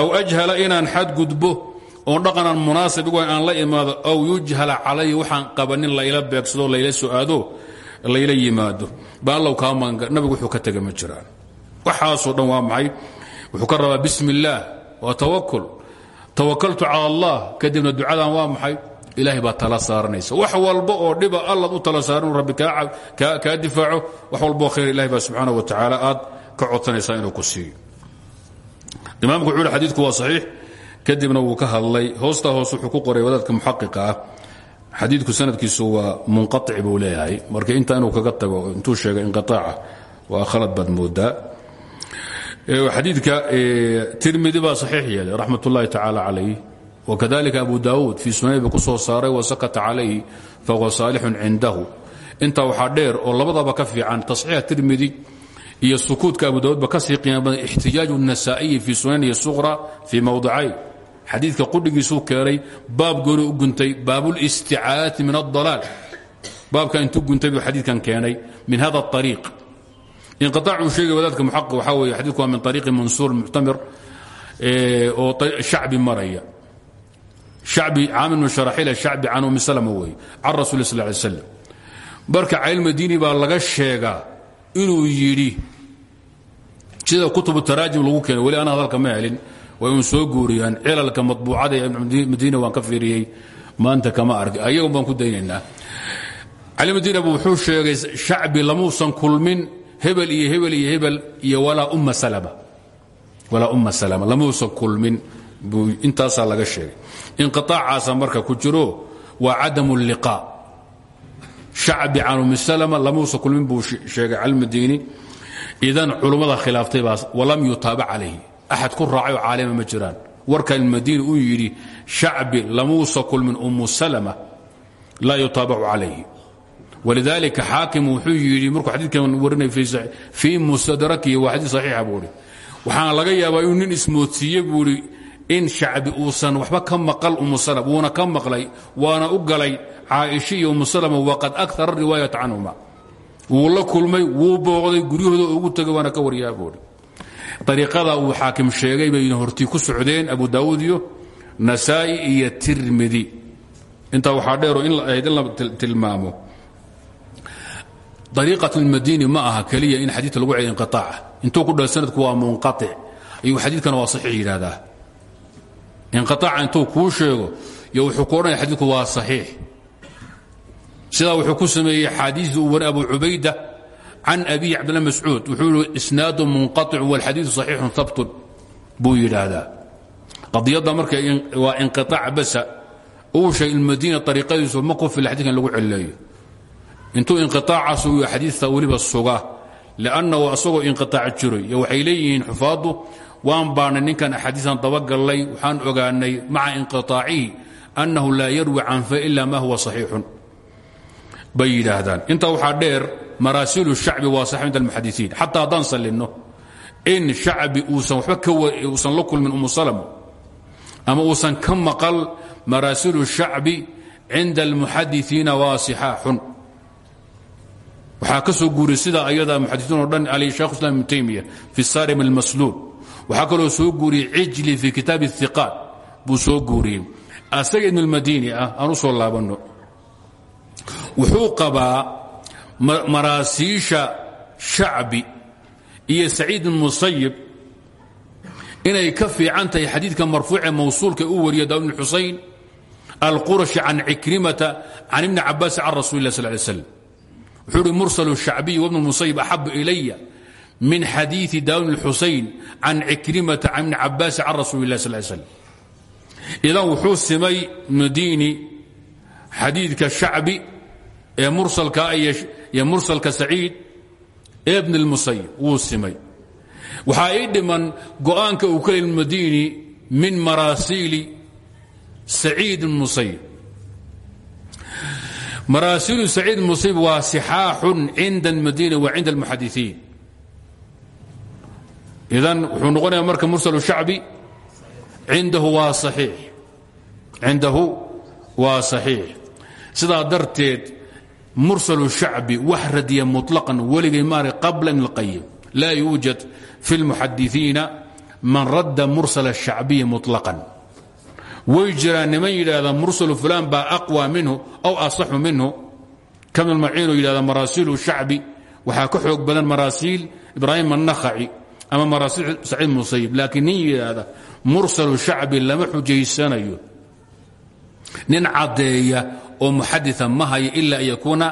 aw ajhala inaan xadgudbo oon dhaqanaan munaasib igu aan la imaado aw yujhala calay waxaan qabanin layla beegsado layla su'aado layla yimaado. Ba allow kaa maanga nabigu wuxuu ka tega ma jiraan. Waxaasoo dhan waa maxay? Wuxuu ka rabaa bismi illaah waa tawakul tawakaltu allah. Kadibna ducadan waa maxay? Ilaahay baa tala saaranaysa. Wax walba oo dhiba allaad u tala saaran rabbi kaa difaaco. Wax walbaoo khayr ilahay baa subxaana wa tacaala aad ka codsanaysaa inuu ku siiyo imaamku wuxuu hi xadiidku waa saxiix. Kadibna wuu ka hadlay. Hoostaa hoos wuxuu ku qoray wadaadka muxaqiqa ah. Xadiidku sanadkiisu waa munqaic buu leeyahay. Marka inta inuu kaga tago intuu sheegay inqiaaca waa khalad baad moodaa. Xadiidka tirmidi baa saxiix yeelay raxmat ullahi tacaala calayh wakadalika abu daawuud fii sunaybi ku soo saaray wasakata calayhi fahuwa saalixun cindahu. Intaa waxaa dheer oo labadaba ka fiican tasxiixa tirmidi iyo sukuudka abu daawuud ba ka sii qiima badan ixtijaaju الnasaa'iyi fii sunanihi suqra fii mowdicayn xadiidka qudhigiisuu keenay baab gooni u guntay baabulisticaadati min adalaal baabka intuu guntay buu xadiidkan keenay min hada ariiq inqiaacuu sheegay wadaadka muxaqi waxaa weeye xadidku waa min ariiqi mansuur muctamir oo shacbi maraya. Shacbi caamir bnu sharaxiil shacbi can umi salama weeye can rasuuli sal lay slam marka caylmadiini baa laga sheegaa inuu yidhi sida kutubu taraajim lagu keenay weli ana hadalka ma helin. Way un soo guuriyaan cilalka mabuucada ee madiina waan ka fiiriyey maanta kama arg ayagun baan ku daynaynaa. Cali madiina bu wuxuu sheegay shacbi lamuusan kulmin hebel iyo hebel iyo hebel iyo walaa umma salama lamuusan kulmin buu intaasaa laga sheegay. Inqiaacaasa marka ku jiro waa cadamu liqaa. Shacbi can ummi salama lamuusan kulmin buu sheegay cali madiini idan culummada khilaaftay baa walam yutaabac calayhi. Axad ku raacay oo caalima ma jiraan. Warka ilmadiini uu yidhi shacbi lamuusa kulmin ummu salama laa yutaabacu calayhi. Walidaalika xaakim wuxuu yidhi markuu xadiidkan warinay fii mustadrakihi waa xadiid saxiixa buu ihi waxaana laga yaabaa inuu nin ismoodsiiye buu ihi in shacbi uusan waxba ka maqal ummu salama. Wuuna ka maqlay waana u galay caaisha iyo ummu salama waqad akara riwaayata canhuma wuu la kulmay wuu booqday guryahooda ugu tegay waana ka waryaa buuhi ariiqada uu xaakim sheegay bayna hortii ku socdeen abu daawuud iyo nasaa'i iyo tirmidi. Intaa waxaa dheero in ahayd in la tilmaamo ariiqat lmadini ma aha keliya in xadiidka lagu celiya inqiaaca intuu ku dhaha sanadku waa munqaic ayuu xadiidkana waa saxiix yidhahdaa inqiaaca intuu kuu sheego iyo wuxuu ku odhanaya xadiidku waa saxiix sidaa wuxuu ku sameeyey xaadiisii uu wari abu cubayda can abihi cabdilla mascuud. Wuxuu yihi isnaadu munqaicu walxadiidu saxiixun habtun buu yidhaahdaa. Qadiyadda marka waa inqiaac basa. Uu sheegay ilmadiina ariiqadiisu ma ku fila xadidkan lagu celileeyo intuu inqiaacaas uu xadiidta weliba suga liannahu asagoo inqiaac jiray. Waxay leeyihiin xufaaddu waan baanay ninkan axaadiisan dabagallay waxaan ogaanay maca inqiaacihi annahu laa yarwi canfa ila ma huwa saxiixun bay yidhaahdaan. Intaa waxaa dheer maraasiil shacbi waa sax inda almuxadiiin xataa haddaan sallinno in shacbi uusan waba uusan la kulmin umu salama ama uusan ka maqal maraasiil shacbi cinda almuxadiiiina waasixa xun. Waxaa ka soo guuriya sidaa ayada muxadiiin o dhan ali shekh islam ibnu taymiya fi sarim almasluul waxaa kaloo soo guuriyey cijli fii kitaab iiqaat buu soo guuriyey. Asaga ibnulmadini ah aan u soo laabanno wuxuu qabaa maraasiisha shacbi iyo saciid bn musayib inay ka fiican tahay xadiidka marfuuce mawsuulka u wariya daawud bn xusayn alqurashi can cikrimata can ibni cabaasi can rasuli lah sal lay slam wuxuu uhi mursal shacbiy wbn musayib axabu ilaya min xadiii daawud xusayn can cikrimata can ibni cabaasi can rasuli lah sal slam idan wuxuu simay madini xadiidka shacbi ee mursalka iyo mursalka saciid ee bn اlmusayib wuu simay waxaa ii dhiman go'aanka uu ka ley madini min maraasiili saciid musayib maraasiilu saciid musayib waa sixaaxun cinda اlmadina wa cinda اlmuxadisiin idan wuxuu noqonaya marka mursal shacbi cindahu waa صaxiix cindahu waa صaxiix sidaa darteed mursal shacbi wax radiya muطlaqan weligay maara qabla ibn اlqayim laa yuujad fi اlmuxadisiina man radda mursal الshacbiyi muطlaqan way jiraan niman yidhaahda mursalu fulan baa aqwى minhu aw aصaxu minhu kamil maciinu yidhahda maraasiilu shacbi waxaa ka xoog badan maraasiil ibraahim الnakhaci ama maraasiil saciid musayib laakiin nin yidhaahda mursalu shacbi lama xujaysanayo nin caddeeya oo muxadia ma haya ila an yakuuna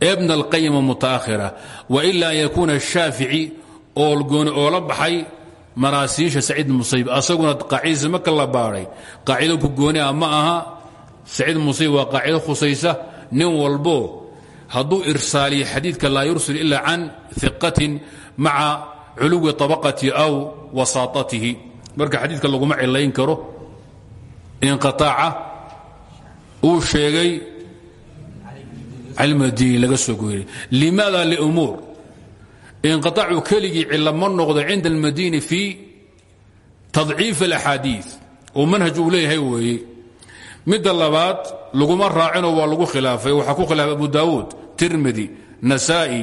bn اlqayim mutaakhira waila an yakuuna shaafici oolgooni oo la baxay maraasiisha saciid musayib. Asaguna qaacidadiisa marka la baadhay qaacido ku gooni ah ma aha. Saciid musayib waa qaacido khusaysa nin walbo hadduu irsaaliyo xadiidka laa yursil ila can iqatin maca culuwi طabaqati aw wasaatatihi. Marka xadiidka laguma cilayn karo inqiaaca uu sheegay calmadini laga soo goyray limaada liumuur inqiaacu keligii cilo ma noqdo cinda almadini fii tadciif alaxaadii oo manhaj uu leeyahay weeye midda labaad laguma raacinoo waa lagu khilaafay waxaa ku khilaafay abu daawuud tirmidi nasaa'i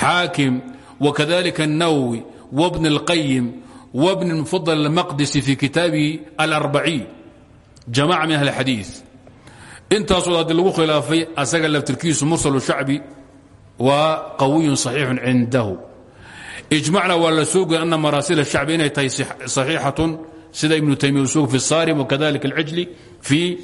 xaakim wakadalika الnawowi wbn اlqayim wbn mufadal almaqdisi fi kitaabihi alarbaciin jamaca min ahli xadiid intaasoo haddii lagu khilaafay asaga laftirkiisu mursal shacbi waa qawiyun صaxiixun cindahu. Ijmacna waa la soo goy ana maraasil shacbi inay tahay sida ibnu taymiya usug fi sarim wakadalika alcijli fi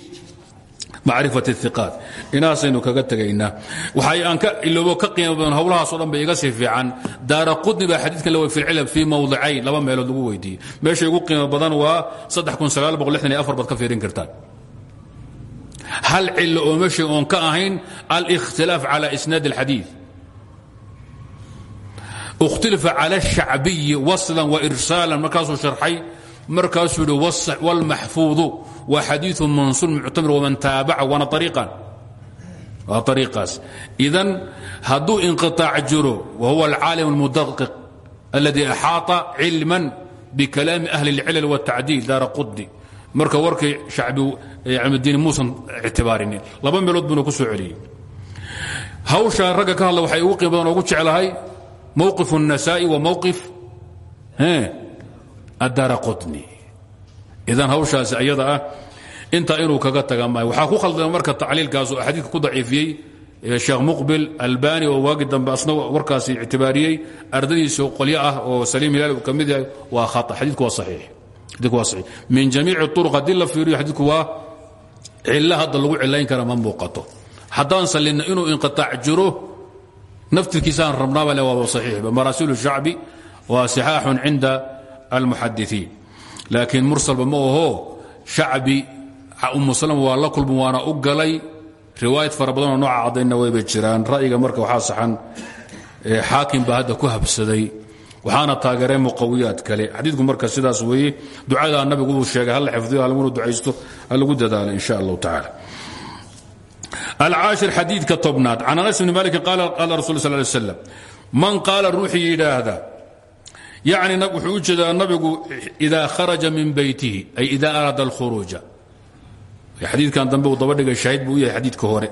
macrifat iqaat inaasaynu kaga tegaynaa. Waxay aan ka iloobo ka qiimo badan howlahaasoo dhan iga sii fiican. Daara qudni baa xadiidkan la fi lcilab fii mawdicayn laba meelood lagu weydiiyey. Meesha ugu qiimo badan waa baad ka fiirin kartaan hal cilo oo meesha oon ka ahayn alikhtilaaf cala isnaad اlxadiid اkhtulifa cala الshacbiyi waslan wairsaalan markaasuu sharxay markaasuu yihi wاlmaxfuuظu waa xadiiثu mansuur muctamir waman taabaca waana ariiqan waa ariiqaas idan hadduu inqiطaac jiro wa huwa alcaalim اlmudaqiq aladi axaaطa cilma bikalaami ahli اlcilal wالtacdiil daara qudi marka warkay shacbi cilmdiin muusan ictibaarinin laba meelood buuna ku soo celiyey hawshaa ragga ka hadla waxay ugu qiim badan ogu jeclahay mowqif النasaa'i wa mowqif addaara qطni idan hawshaasi ayada ah intaa inuu kaga taga maayo waxaa ku khaldama marka tacliilkaas oo xadiidka ku daciifiyey sheekh muqbil albani oo waagi dambe asna warkaasi ictibaariyey ardadiisa qolyo ah oo saliim hilaal uu ka mid yahay waa khata xadiidku waa saxiix xadiidku waa saxiix min jamiici turuq haddii la fiiriyo xadiidku waa cilo hadda lagu cilayn kara ma muuqato. Haddaan sallinna inuu inqitaac jiro naftirkiisaan rabnaaba le waaba saxiixba maraasiil shacbi waa sixaaxun cinda almuxadiiin laakiin mursalba ma aho shacbi umu salm waa la kulma waana u galay. Riwaayad fara badanoo nooca caddaynna jiraan. Ra'yiga marka waxaa saxan xaakim baa ku habsaday waxaana taageereen muqawiyaad kale. Xadiidku marka sidaas weeye ducadaa nabigu uu sheegay halla xifdiyo halaguna ducaysto lagu dadaalo in sha allahu tacaala. Alcaashir xadiidka tobnaad can anas bni malikin qaala qaala rasul sal lay slam man qaala ruuxii yidhaahda yacni wuxuu u jeedaa nabigu idaa kharaja min beytihi ay ida araada alkhuruuja. Xadiidkan dambe uu daba dhigay shaahid buu u yahay xadiidka hore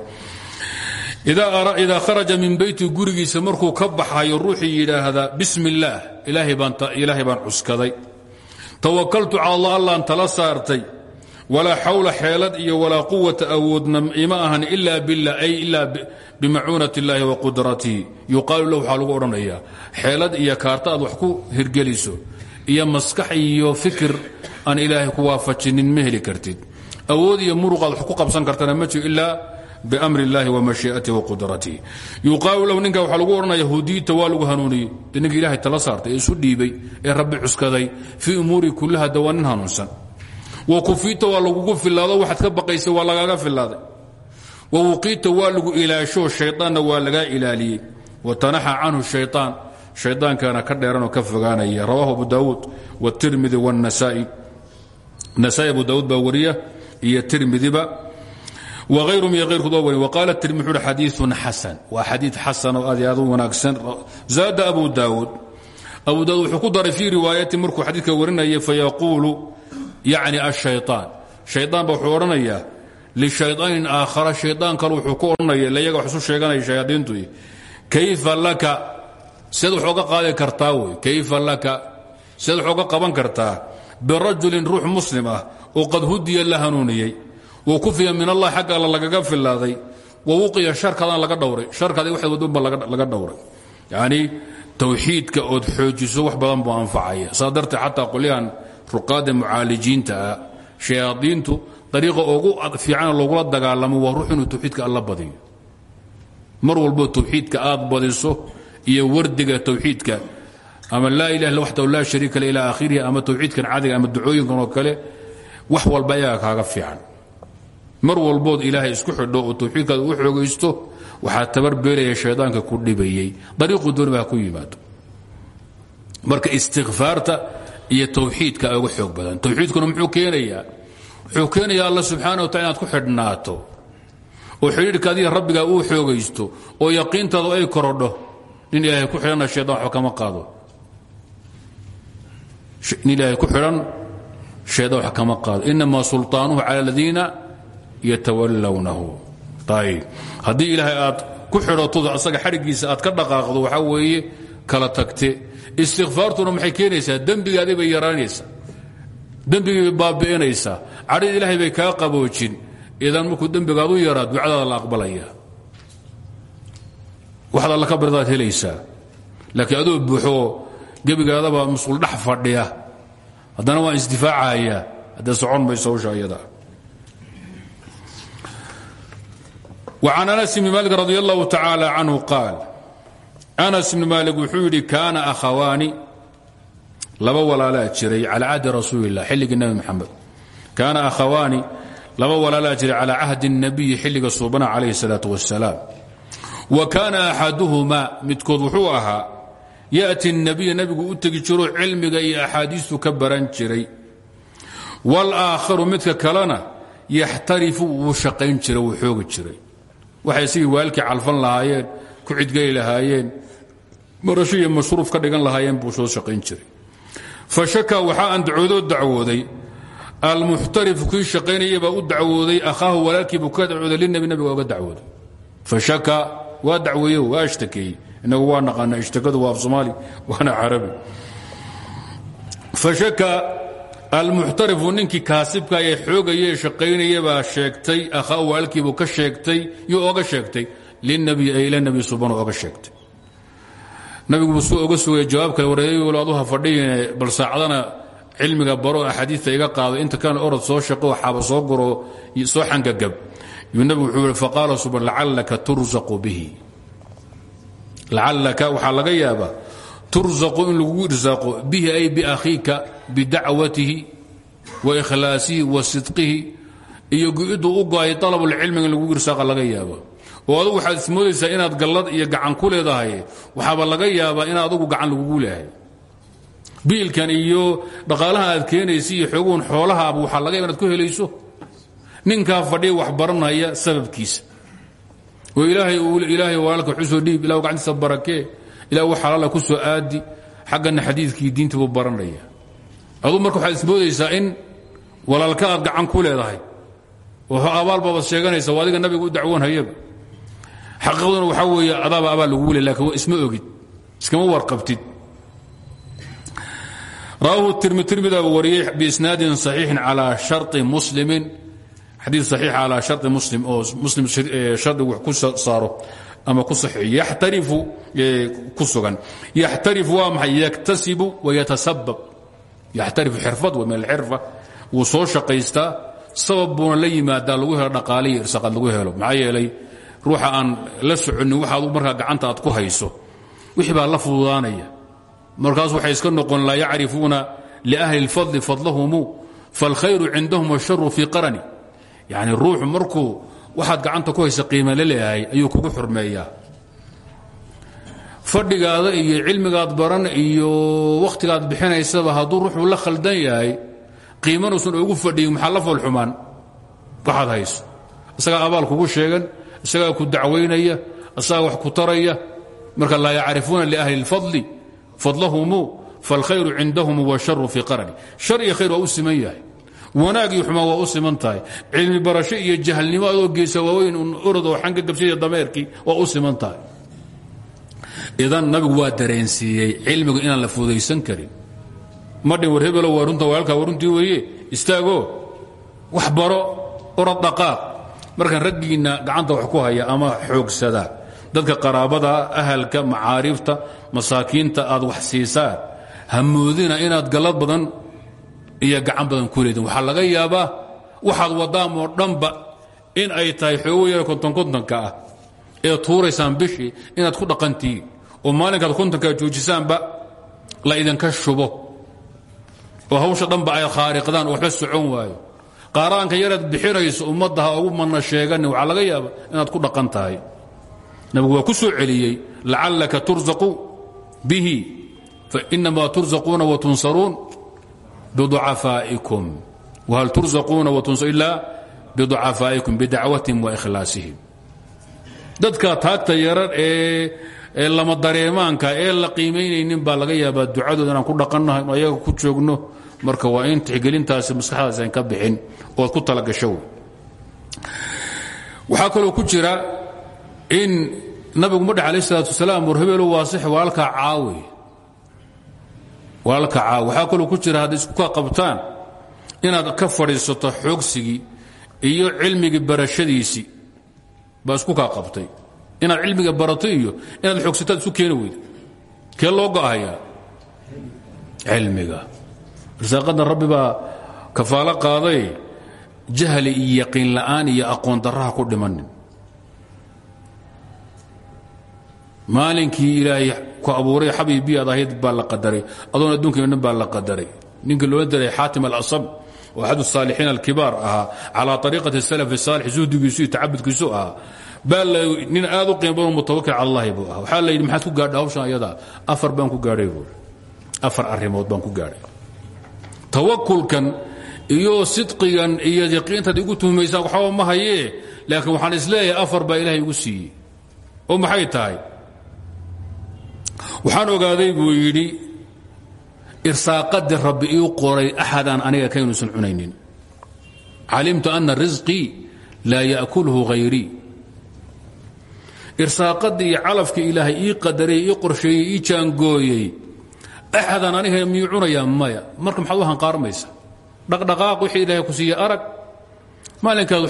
idaa kharaja min beyti gurigiisa markuu ka baxayo ruuxii yidhaahda bismi illaah ilaahay baan cuskaday. Tawakaltu cala allah allaan tala saartay. Walaa xawla xeelad iyo walaa quwata awoodna ima ahan ila billah ay ilaa bimacuunat illaahi wa qudratihi. Yuqaalu lahu waxaa lagu odhanayaa xeelad iyo kaarta aad wax ku hirgeliso iyo maskax iyo fikir aan ilaahay ku waafajinin ma heli kartid. Awood iyo muruqaad wax ku qabsan kartana bmr اllahi wmashiiatihi waqudratih yuqaalu lahu ninka waxaa lagu odhanaya hudiita waa lagu hanuuniyey de ninka ilahay tala saartay ee isu dhiibay ee rabbi cuskaday fii umuuri kullaha de waa nin hanuunsan wa kufiita waa lagugu filaado waxaad ka baqaysay waa lagaaga filaaday wa wuqiita waa lagu ilaasho shayطaanna waa lagaa ilaaliyey watanaxa canhu shayطaan shayطaankana ka dheeranoo ka fogaanaya rawahu abu daawuud wاtirmidi wاnasaai nasaai abu daawuud baa wariya iyo tirmidiba wayrum iyo ayrkood waa wari waqaala tirmi wuxu uhi xadiiun xasan waa xadii xasan oo aad iyo aad u wanaagsan zaada abu daawuud abu daawud wuxuu ku daray fii riwaayati markuu xadiidka warinaya fayaquulu yacni ashayطaan shayطaan ba wuxuu odhanayaa lishayطaanin aakhara shayطaan kale wuxuu ku odhanaya layaga wax isu sheeganaya shayaadiintu kayfa laka seed wax oga qaadi kartaa wey kayfa laka seed wax oga qaban kartaa birajulin ruux muslim ah oo qad hudiya la hanuuniyey wkufiya min allah xagga all lagaga filaaday wawuqiya sharkadan laga dhowray. Sharkaadi waxaad wadunba laga dhowray. Yacni tawxiidka ood xoojiso wax badan buu anfacaya. Saa darteed xataa qolyahan ruqaada mucaalijiinta ah shayaadiintu dariiqa ugu fiican loogula dagaalamo waa ruux inuu tawxiidka alla mar walbo tawxiidka aad badiso iyo wardiga tawxiidka ama laa ilah waxdahu laa shariika le ilaa ama tawxiidkan cadiga ama ducooyinkan oo kale wax walba ayaga kaaga fiican mar walbood ilaahay isku xidho oo tawxiidkaada u xoogaysto waxaa tabar beelaya shaydaanka ku dhibayey dariiqu dooniba ku yimaado. Marka istikfaarta iyo tawxiidka uga xoog badan. Tawxiidkuna muxuu keenayaa? Wuxuu keenayaa alla subxaana wa tacala ku xidhnaato. Oo xidhiidhka adiga rabbigaa uu xoogaysto oo yaqiintaadu ay korodho. Nin ilaahay ku xidhana shaydaan waxba kama qaado. Nin ilaahay ku xidhan shaydaan wax kama qaado. Inamaa sulطaanuhu cala aladiina yatawallawnahu. Ayb haddii ilaahay aad ku xidhato asaga xadhiggiisa aad ka dhaqaaqdo waxaa weeye kala tagte istikfaartuna maxay keenaysaa? Dembigaadii bay yaraanaysaa. Dembigii bay baabi'inaysaa. Cadhid bay kaa qaboojin. Idan markuu dembigaad u yaraa ducadaada la aqbalaya. Waxaad alla ka bardaad helaysaa. Laakiin adoo buuxoo gebigaadaba musqul dhex fadhiya. Haddana waan isdifaacaya. Haddee socon mayso hawsha iyada وعن أنس بن mالك رضي الله تعالى عنه قاaل أنس بن mالك wuxuu yidhi كاana أkhواaنi laba walaalaa jiray calى cahdi rasuuل الlah xilligii نبi mxamed kaana أkhواani laba walaalaa jiray calى cahdi النabiyi xilliga suubana calayه الصلاaة وaسلاaم wa kaana أxaduهmaa midkood wuxuu ahaa yأti النabiya nebigu u tegi jiro cilmiga iyo أxaadiistu ka baran jiray wاlآakharu midka kalena yaxtarifu wuu shaqayn jiray wuu xoogi jiray waxay sigii waalkii calfan lahaayeen ku cidgeli lahaayeen marasho iyo mashruuf ka dhigan lahaayeen buu soo shaqayn jiray. Fa shaka waxaa andacoodoo dacwooday. Almuxtarifu kii shaqaynaya baa u dacwooday akhaahu walaalkiibuu ka dacwooday linabi nabiga oga dacwooday. Fa shaka waa dacweeyo waa ashtakeeyey inagu waa naqaana ishtakadu waa af soomaali waana carabi almuxtarifu ninkii kaasibka ee xoogayee shaqaynaya baa sheegtay ahaa waalkiibuu ka sheegtay yuu oga sheegtay. Linabi ay ila nabi subanu oga sheegtay. Nabigubu suu oga sugaya jawaab kale wareeyol aduha fadhiyine bal saacadana cilmiga baro axaadiista iga qaado inta kana orod soo shaqo xaaba soo guro soo xangagab. Yuu nabigu wuxuu i faqaala suban lacallaka bihi. Lacallaka waxaa laga yaabaa tursaqu in lagugu irsaaqo bihi ay biakhiika bidacwatihi wa ikhlaasihi wa sidqihi iyo gu-iduu u go'ay alabulcilmiga in lagugu irsaaqa laga yaaba oo adugu waxaad inaad gallad iyo gacan ku leedahay waxaaba laga yaabaa in adugu gacan lagugu leehay biilkan iyo dhaqaalaha aad keenaysa iyo xooguun xoolahaaba laga yaba inaad ku helayso ninkaa fadhiya wax baranaya sababkiisa oo ilaahay walaalka xusoo dhiib ilah gacantiisa barakee ila wax xalaala ah ku soo aadi xaggana xadiidkii diinta buu baranaya. Aduu marka waxaad ismoodaysaa in walaalka aad gacan ku leedahay. Oo abaal baabad sheeganaysa waa adiga nabiga u dacwoonhayaba xaqiiqduna waxaa weeye adaaba abaal lagu wile laakiin isma ogid iskama warqabtid. Rawahu tirmitirmida wariyey biisnaadin صaxiixin calaa shari muslimin. Xadiid صaxiixa calaa shari muslim oo muslim shardigu wax ku saaro ama ku saxiiyo yaxtarifu ku sugan. Yaxtarifu waa maxay? Yaktasibu wayatasabab yaxtarifu xirfad wey min alxirfa. Wuu soo shaqaystaa. Sabab buuna la yimaadaa lagu helo dhaqaale iyo irsaqaad lagu helo. Maxaa ruuxa aan la soconin waxaad markaa gacanta ku hayso. Wixii baa la fududaanaya. Markaas waxay iska noqon laa yacrifuuna liahli اlfadli fadlahumu faalkhayru cindahum washaru fii qarani. Yani ruuxu markuu waxaad gacanta ku haysa qiime la leeyahay ayuu kugu xurmeeyaa. Fadhigaada iyo cilmigaad baran iyo wakhtigaad bixinaysaba hadduu ruuxuu la khaldan yahay qiimanuusan ugu fadhiyin maxaa la foolxumaan waxaad hayso. Isagaa abaal kugu sheegan isagaa ku dacwaynaya isagaa wax ku taraya. Marka laa yacrifuuna liahli اlfadli fadlahumu falkhayru cindahumu wاsharu fii qarani. Shar iyo khayr waa u siman yahay wanaag iyo xumaan waa u siman tahay. Cilmi barasho iyo jahalnimo adoo geesa waaweyn un orod oo xanga gabsaiyo dameerkii waa u siman tahay. Idan nabigu waa dareensiiyey cilmigu inaan la fudaysan karin. Madhin war hebelo waa runta walaalkaa waa runtii weeye. Istaago wax baro orod dhaqaaq. Markan raggiinna gacanta wax ku haya ama xoogsada dadka qaraabada ahalka macaarifta masaakiinta aad wax siisaan hamoodina inaad gallad badan iyo gacan badan ku leedin. Waxaa laga yaabaa waxaad wadaamoo dhanba in ay tahay xoogo yaro kontonkontonka ah ee tuuraysaan bishii inaad ku dhaqantihiin oo maalinkaad kontonkaa joojisaanba la idinka shubo. Oo hawsha dhanba ay khaariqdaan oo waxba socon waayo. Qaaraanka yaraad bixinayso ummadda ha ugu manna sheeganin waxaa laga yaaba inaad ku dhaqan tahay. Nabigu waa ku soo celiyey lacallaka turzaqu bihi fainamaa turzaquuna watunsaruun biducafaa'ikum whal turzaquuna watunsa ilaa biducafaa'ikum bidacwatihim wa ikhlaasihim dadka taagta yarar ee lama dareemaanka ee la qiimaynaynin baa laga yaabaa ducadooda inaan ku dhaqannahay o ayaga ku joogno marka waa in tixgelintaasi maskaxdaas aan ka bixin ood ku talagasho waxaa kaloo ku jira in nabigu madhex alayh salaatu wasalaam war hebelo waasix walaalkaa caawi walaalka caawi waxaa kaloo ku jira hadday isku ka qabtaan inaad ka fadhiisato xoogsigii iyo cilmigii barashadiisii baa isku kaa qabtay. Inaad cilmiga barato iyo inaad xoogsataad isu keeni weydo. Kee loo go'ahayaa cilmiga. Risaaqadna rabbi baa kafaalo qaaday. Jahli iyo yaqiin la'aan iyo aqoon darraha ku dhimanin maalinkii ilaahay ku abuuray xabi biyaad ahayd baa la qadaray. Adoon adduunkai dhan baa la qadaray. Ninkii loola daray xaatim alasab oo axad saalixiin alkibaar ahaa calaa ariiqati salaf saalix suhdigiisu iyo tacabudkiisu ahaa. Nin aad u qiimbao mutawakil calallahi buu ah waxaa layidhi maxaad ku gaadha hawshan ayada? Afar baan ku gaadhay buui afar arrimood baan ku gaadhay. Tawakulkan iyo sidqigan iyo yaqiintaad igu tuhmaysaan waxba ma hayee. Laakiin waxaan is leeyahay afar baa ilaahay igu siiyey. Oo maxay tahay? Waxaan ogaaday buu yidhi irsaaqadii rabbi ii qoray axadaan aniga kaynuusan cunaynin calimtu ana risqii laa ya'kulhu hayrii irsaaqadii iyo calafkii ilaahay ii qadarey ii qorsheeyey ii jaangooyey axadaan aniga miyuu cunayaa maya? Marka maxaad u hanqaarmaysa dhaqdhaqaaq wixii ilaahay ku siiye arag. Maalinkaad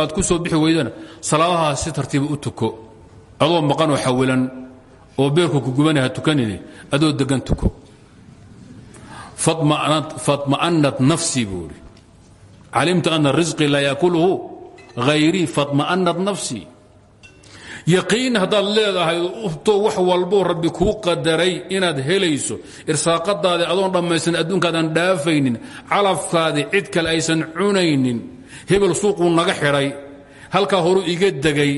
aad ku soo bixi weydana salaadahaas si tartiiba u tuko. Adoo maqanoo xawilan oo beerku ku gubanaya tukanine adoo degan tuko. Faطma'anat nafsii buu ihi calimtu ana risqii laa yakulhu hayrii faطma'anat nafsii yaqiin haddaad leedahay to wax walboo rabbi kuu qadaray inaad helayso irsaaqadaadii adoon dhammaysan adduunkaadan dhaafaynin calafkaadii cid kale aysan cunaynin hebel suuquu naga xidhay halkaa horu iga degay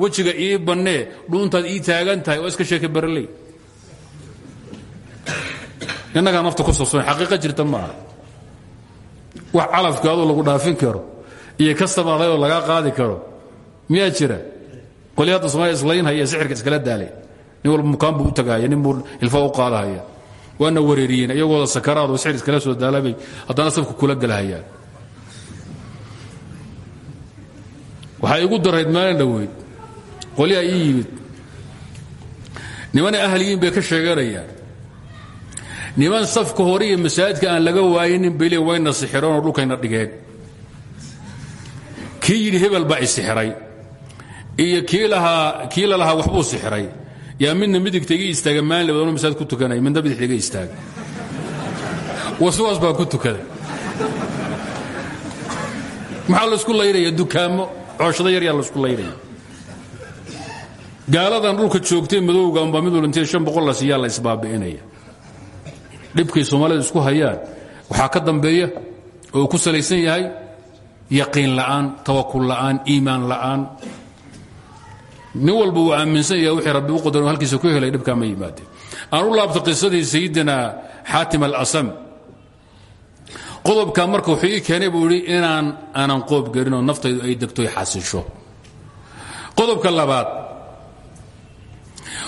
wejiga ii bannee dhuuntaad ii taagan tahay oo iska sheeka barley innagaa nafta ku sabsan xaqiiqa jirta ma aha. Wax calafkaadoo lagu dhaafin karo iyo ka samaadayoo lagaa qaadi karo miyaa jira? Qolya hadda somalia islaynhaya sixirka iskala daalay. Nin walba mukaan buu u tagahaya nin buu hilfa u qaadahaya. Waana wareeriyeen iyagooda sakaraad oo sixir iskala soo daalabay haddana safka kula galahayaan waxaa igu darayd maalin dhoweyd qolyaa ii yimid. Nimana ahliyiin bay ka sheeganayaan. Niman safka hore iyo masaajidka aan laga waayinin bale wayna sixireenoo dhulkayna dhigeen. Kii yidhi baa isixiray iyo kii la lahaa waxbuu sixiray yaa midna midigta iga istaaga maalin labadano masaajid ku tukanaya midna bidixda iga istaaga. Waswaas baa ku tukaday maxaa laysku laynaya dukaamo cooshada yaryaa laysku laynaya gaaladan dhulka joogtay madowga umbaa mid walintee an boqol la siiyaa la isbaabi'inaya. Dhibkay soomaalida isku hayaan waxaa ka dambeeya oo ku salaysan yahay yaqiin la'aan tawakul la'aan iimaan la'aan. Nin walba uu aaminsan yahay wixii rabbi u qadaro halkiisa ku helay dhibkaa ma yimaadeen. Aan u laabto qisadii sayidina xaatim alasam. Qodobka marka wuxuu ii keenay buu idhi inaan aanan qoob gelin oo naftaydu ay degto xasisho qodobka labaad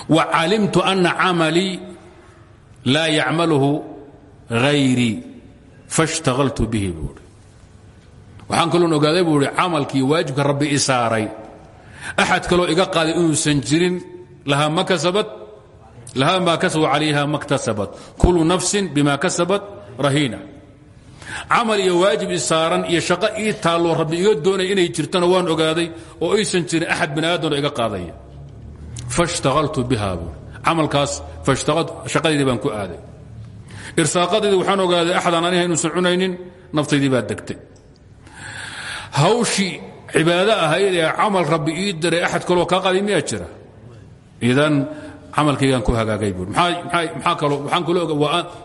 wa calimtu ana camalii laa yacmalhu hayrii faاshtagaltu bihi buu i waxaan kaloon ogaaday buu ihi camalkii waajibka rabbi i saaray. Axad kaloo iga qaaday inuusan jirin lahaa ma kasaba calayha ma ktasabat. Kulu nafsin bima kasabat rahiina. Camal iyo waajib i saaran iyo shaqo ii taalloo rabbi iga doonaya inay jirtana waan ogaaday oo aysan jirin axad bani aadamoo iga qaadaya faاshtagaltu biha buui camalkaas shaqadeydii baan ku aaday. Irsaaqadeydii waxaan ogaaday axadaan aniha inuusan cunaynin naftaydii baa degtay. Hawshii cibaado ahayd ee rabbi ii diray axad kaloo kaa qaday miyaa jira? Idan ku hagaagay buui maxaa kaloo waxaan kaloo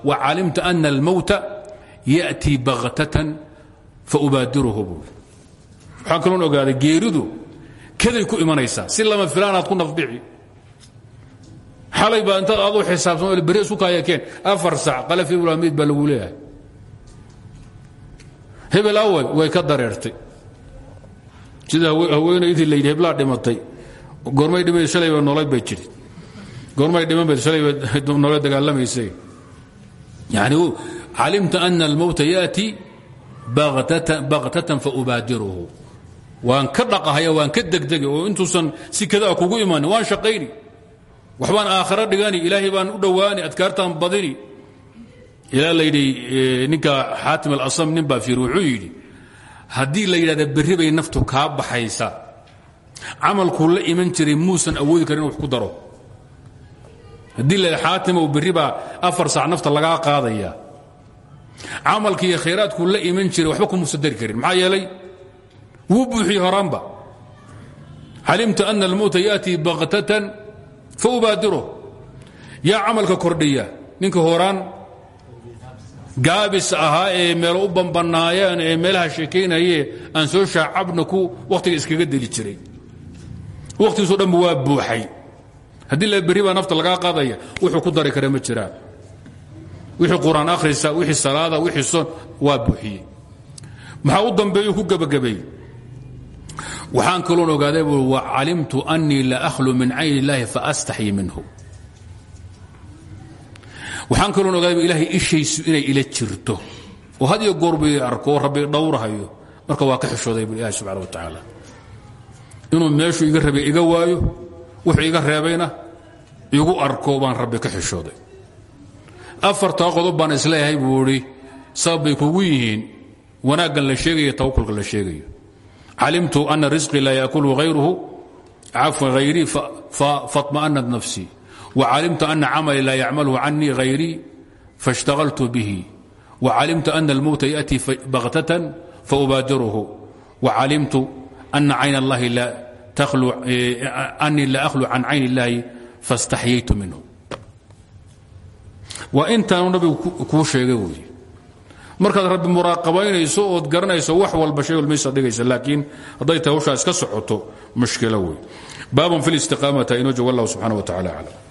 wa calimtu ana almowta yأtii baktatan fa ubaadiruhu waxaan kaloon ogaaday geeridu kaday ku imanaysaa. Si lama filaanaad ku nafbici xalay baa intaad aduu xisaabsan beri isku kaayakeen. Afar sac qalaf ibrahimiid baa hebel away way ka dareertay. Sida haweenaydii layidhi heblaa dhimatay. Goormay dhima shalayba noolay bay jiri. Goormay dhiman bay shalayba noole dagaalamaysay. Yani calimta ana almowta yaأti baktatan faubaadiruhu waan ka dhaqahaya waan ka degdegi oo intuusan si kadaa kugu imanin. Waan shaqayni waxbaan aakhiro dhigani ilaahay baan u dhowaani adkaartaan badini. Ilaa layidhi ninka xaatim alasam nin baa fiir wuxuu yidhi haddii la yidhahda berri bay naftu kaa baxaysa camalkuu la iman jiray muusan awoodi karin inu wax ku daro. Haddii la xaatimow berri baa afar saac nafta lagaa qaadaya camalkii iyo khayraadkuu la iman jiray waxba kumuusan dari karin. Maxaa yeelay wuu buuxiyey horaanba calimta ana almowta yaatii baktatan faubaadiruh yaa camalka kordhiya. Ninka horaan gaabis ahaa ee meelo u bambanaayeen ee meelaha sheekaynaye aan soo shaacabna ku wakhtiga iskaga deli jiray. Wakhtigiiso dhanba waa buuxay. Haddii la berri baa nafta lagaa qaadaya wuxuu ku dari kara ma jiraan wixii qur'aan akhrisa wixii salaada wixii son waa buuxiyey. Maxaa u dambeeyuu ku gebagabeey waxaan kaloon ogaaday buu wa calimtu annii la akhlu min cayn illaahi faastaxyi minhu. Waxaan kaloon ogaaday ilaahay ishaysu inay ila jirto. Oo had iyo arko rabbi dhowrahayo. Marka waa ka xishooday bu ilahi subxana wa tacaala inuu meeshuu iga rabay iga waayo wuxuu iga reebayna igu arko baan rabbi ka xishooday. Afartaa qodob baan is leeyahay buu idhi kugu yihiin wanaaggan la sheegayo tawakulka la sheegayo calimtu ana risqii laa yaakulu hayruhu cafwan hayrii faطma'anat nafsii وcalimtu أna camlii laa yacmalhu canii hayrii faاshtaغaltu bihi وcalimtu أna اlmowta yأtii baktة faubaadiruhu وcalimtu أna cayn اllahi anii la أkhlu can cayn اllahi faاstaxyaytu minhu waa intaanu nabigu kuu sheegay wey markaad rabbi muraaqabaynayso ood garanayso wax walba shay walmaysa dhigaysa laakiin hadday tahay hawshaa iska socoto mushkilo wey baabun fi اlistiqaamata inoo jog wallah subxanaه wa tacala aclam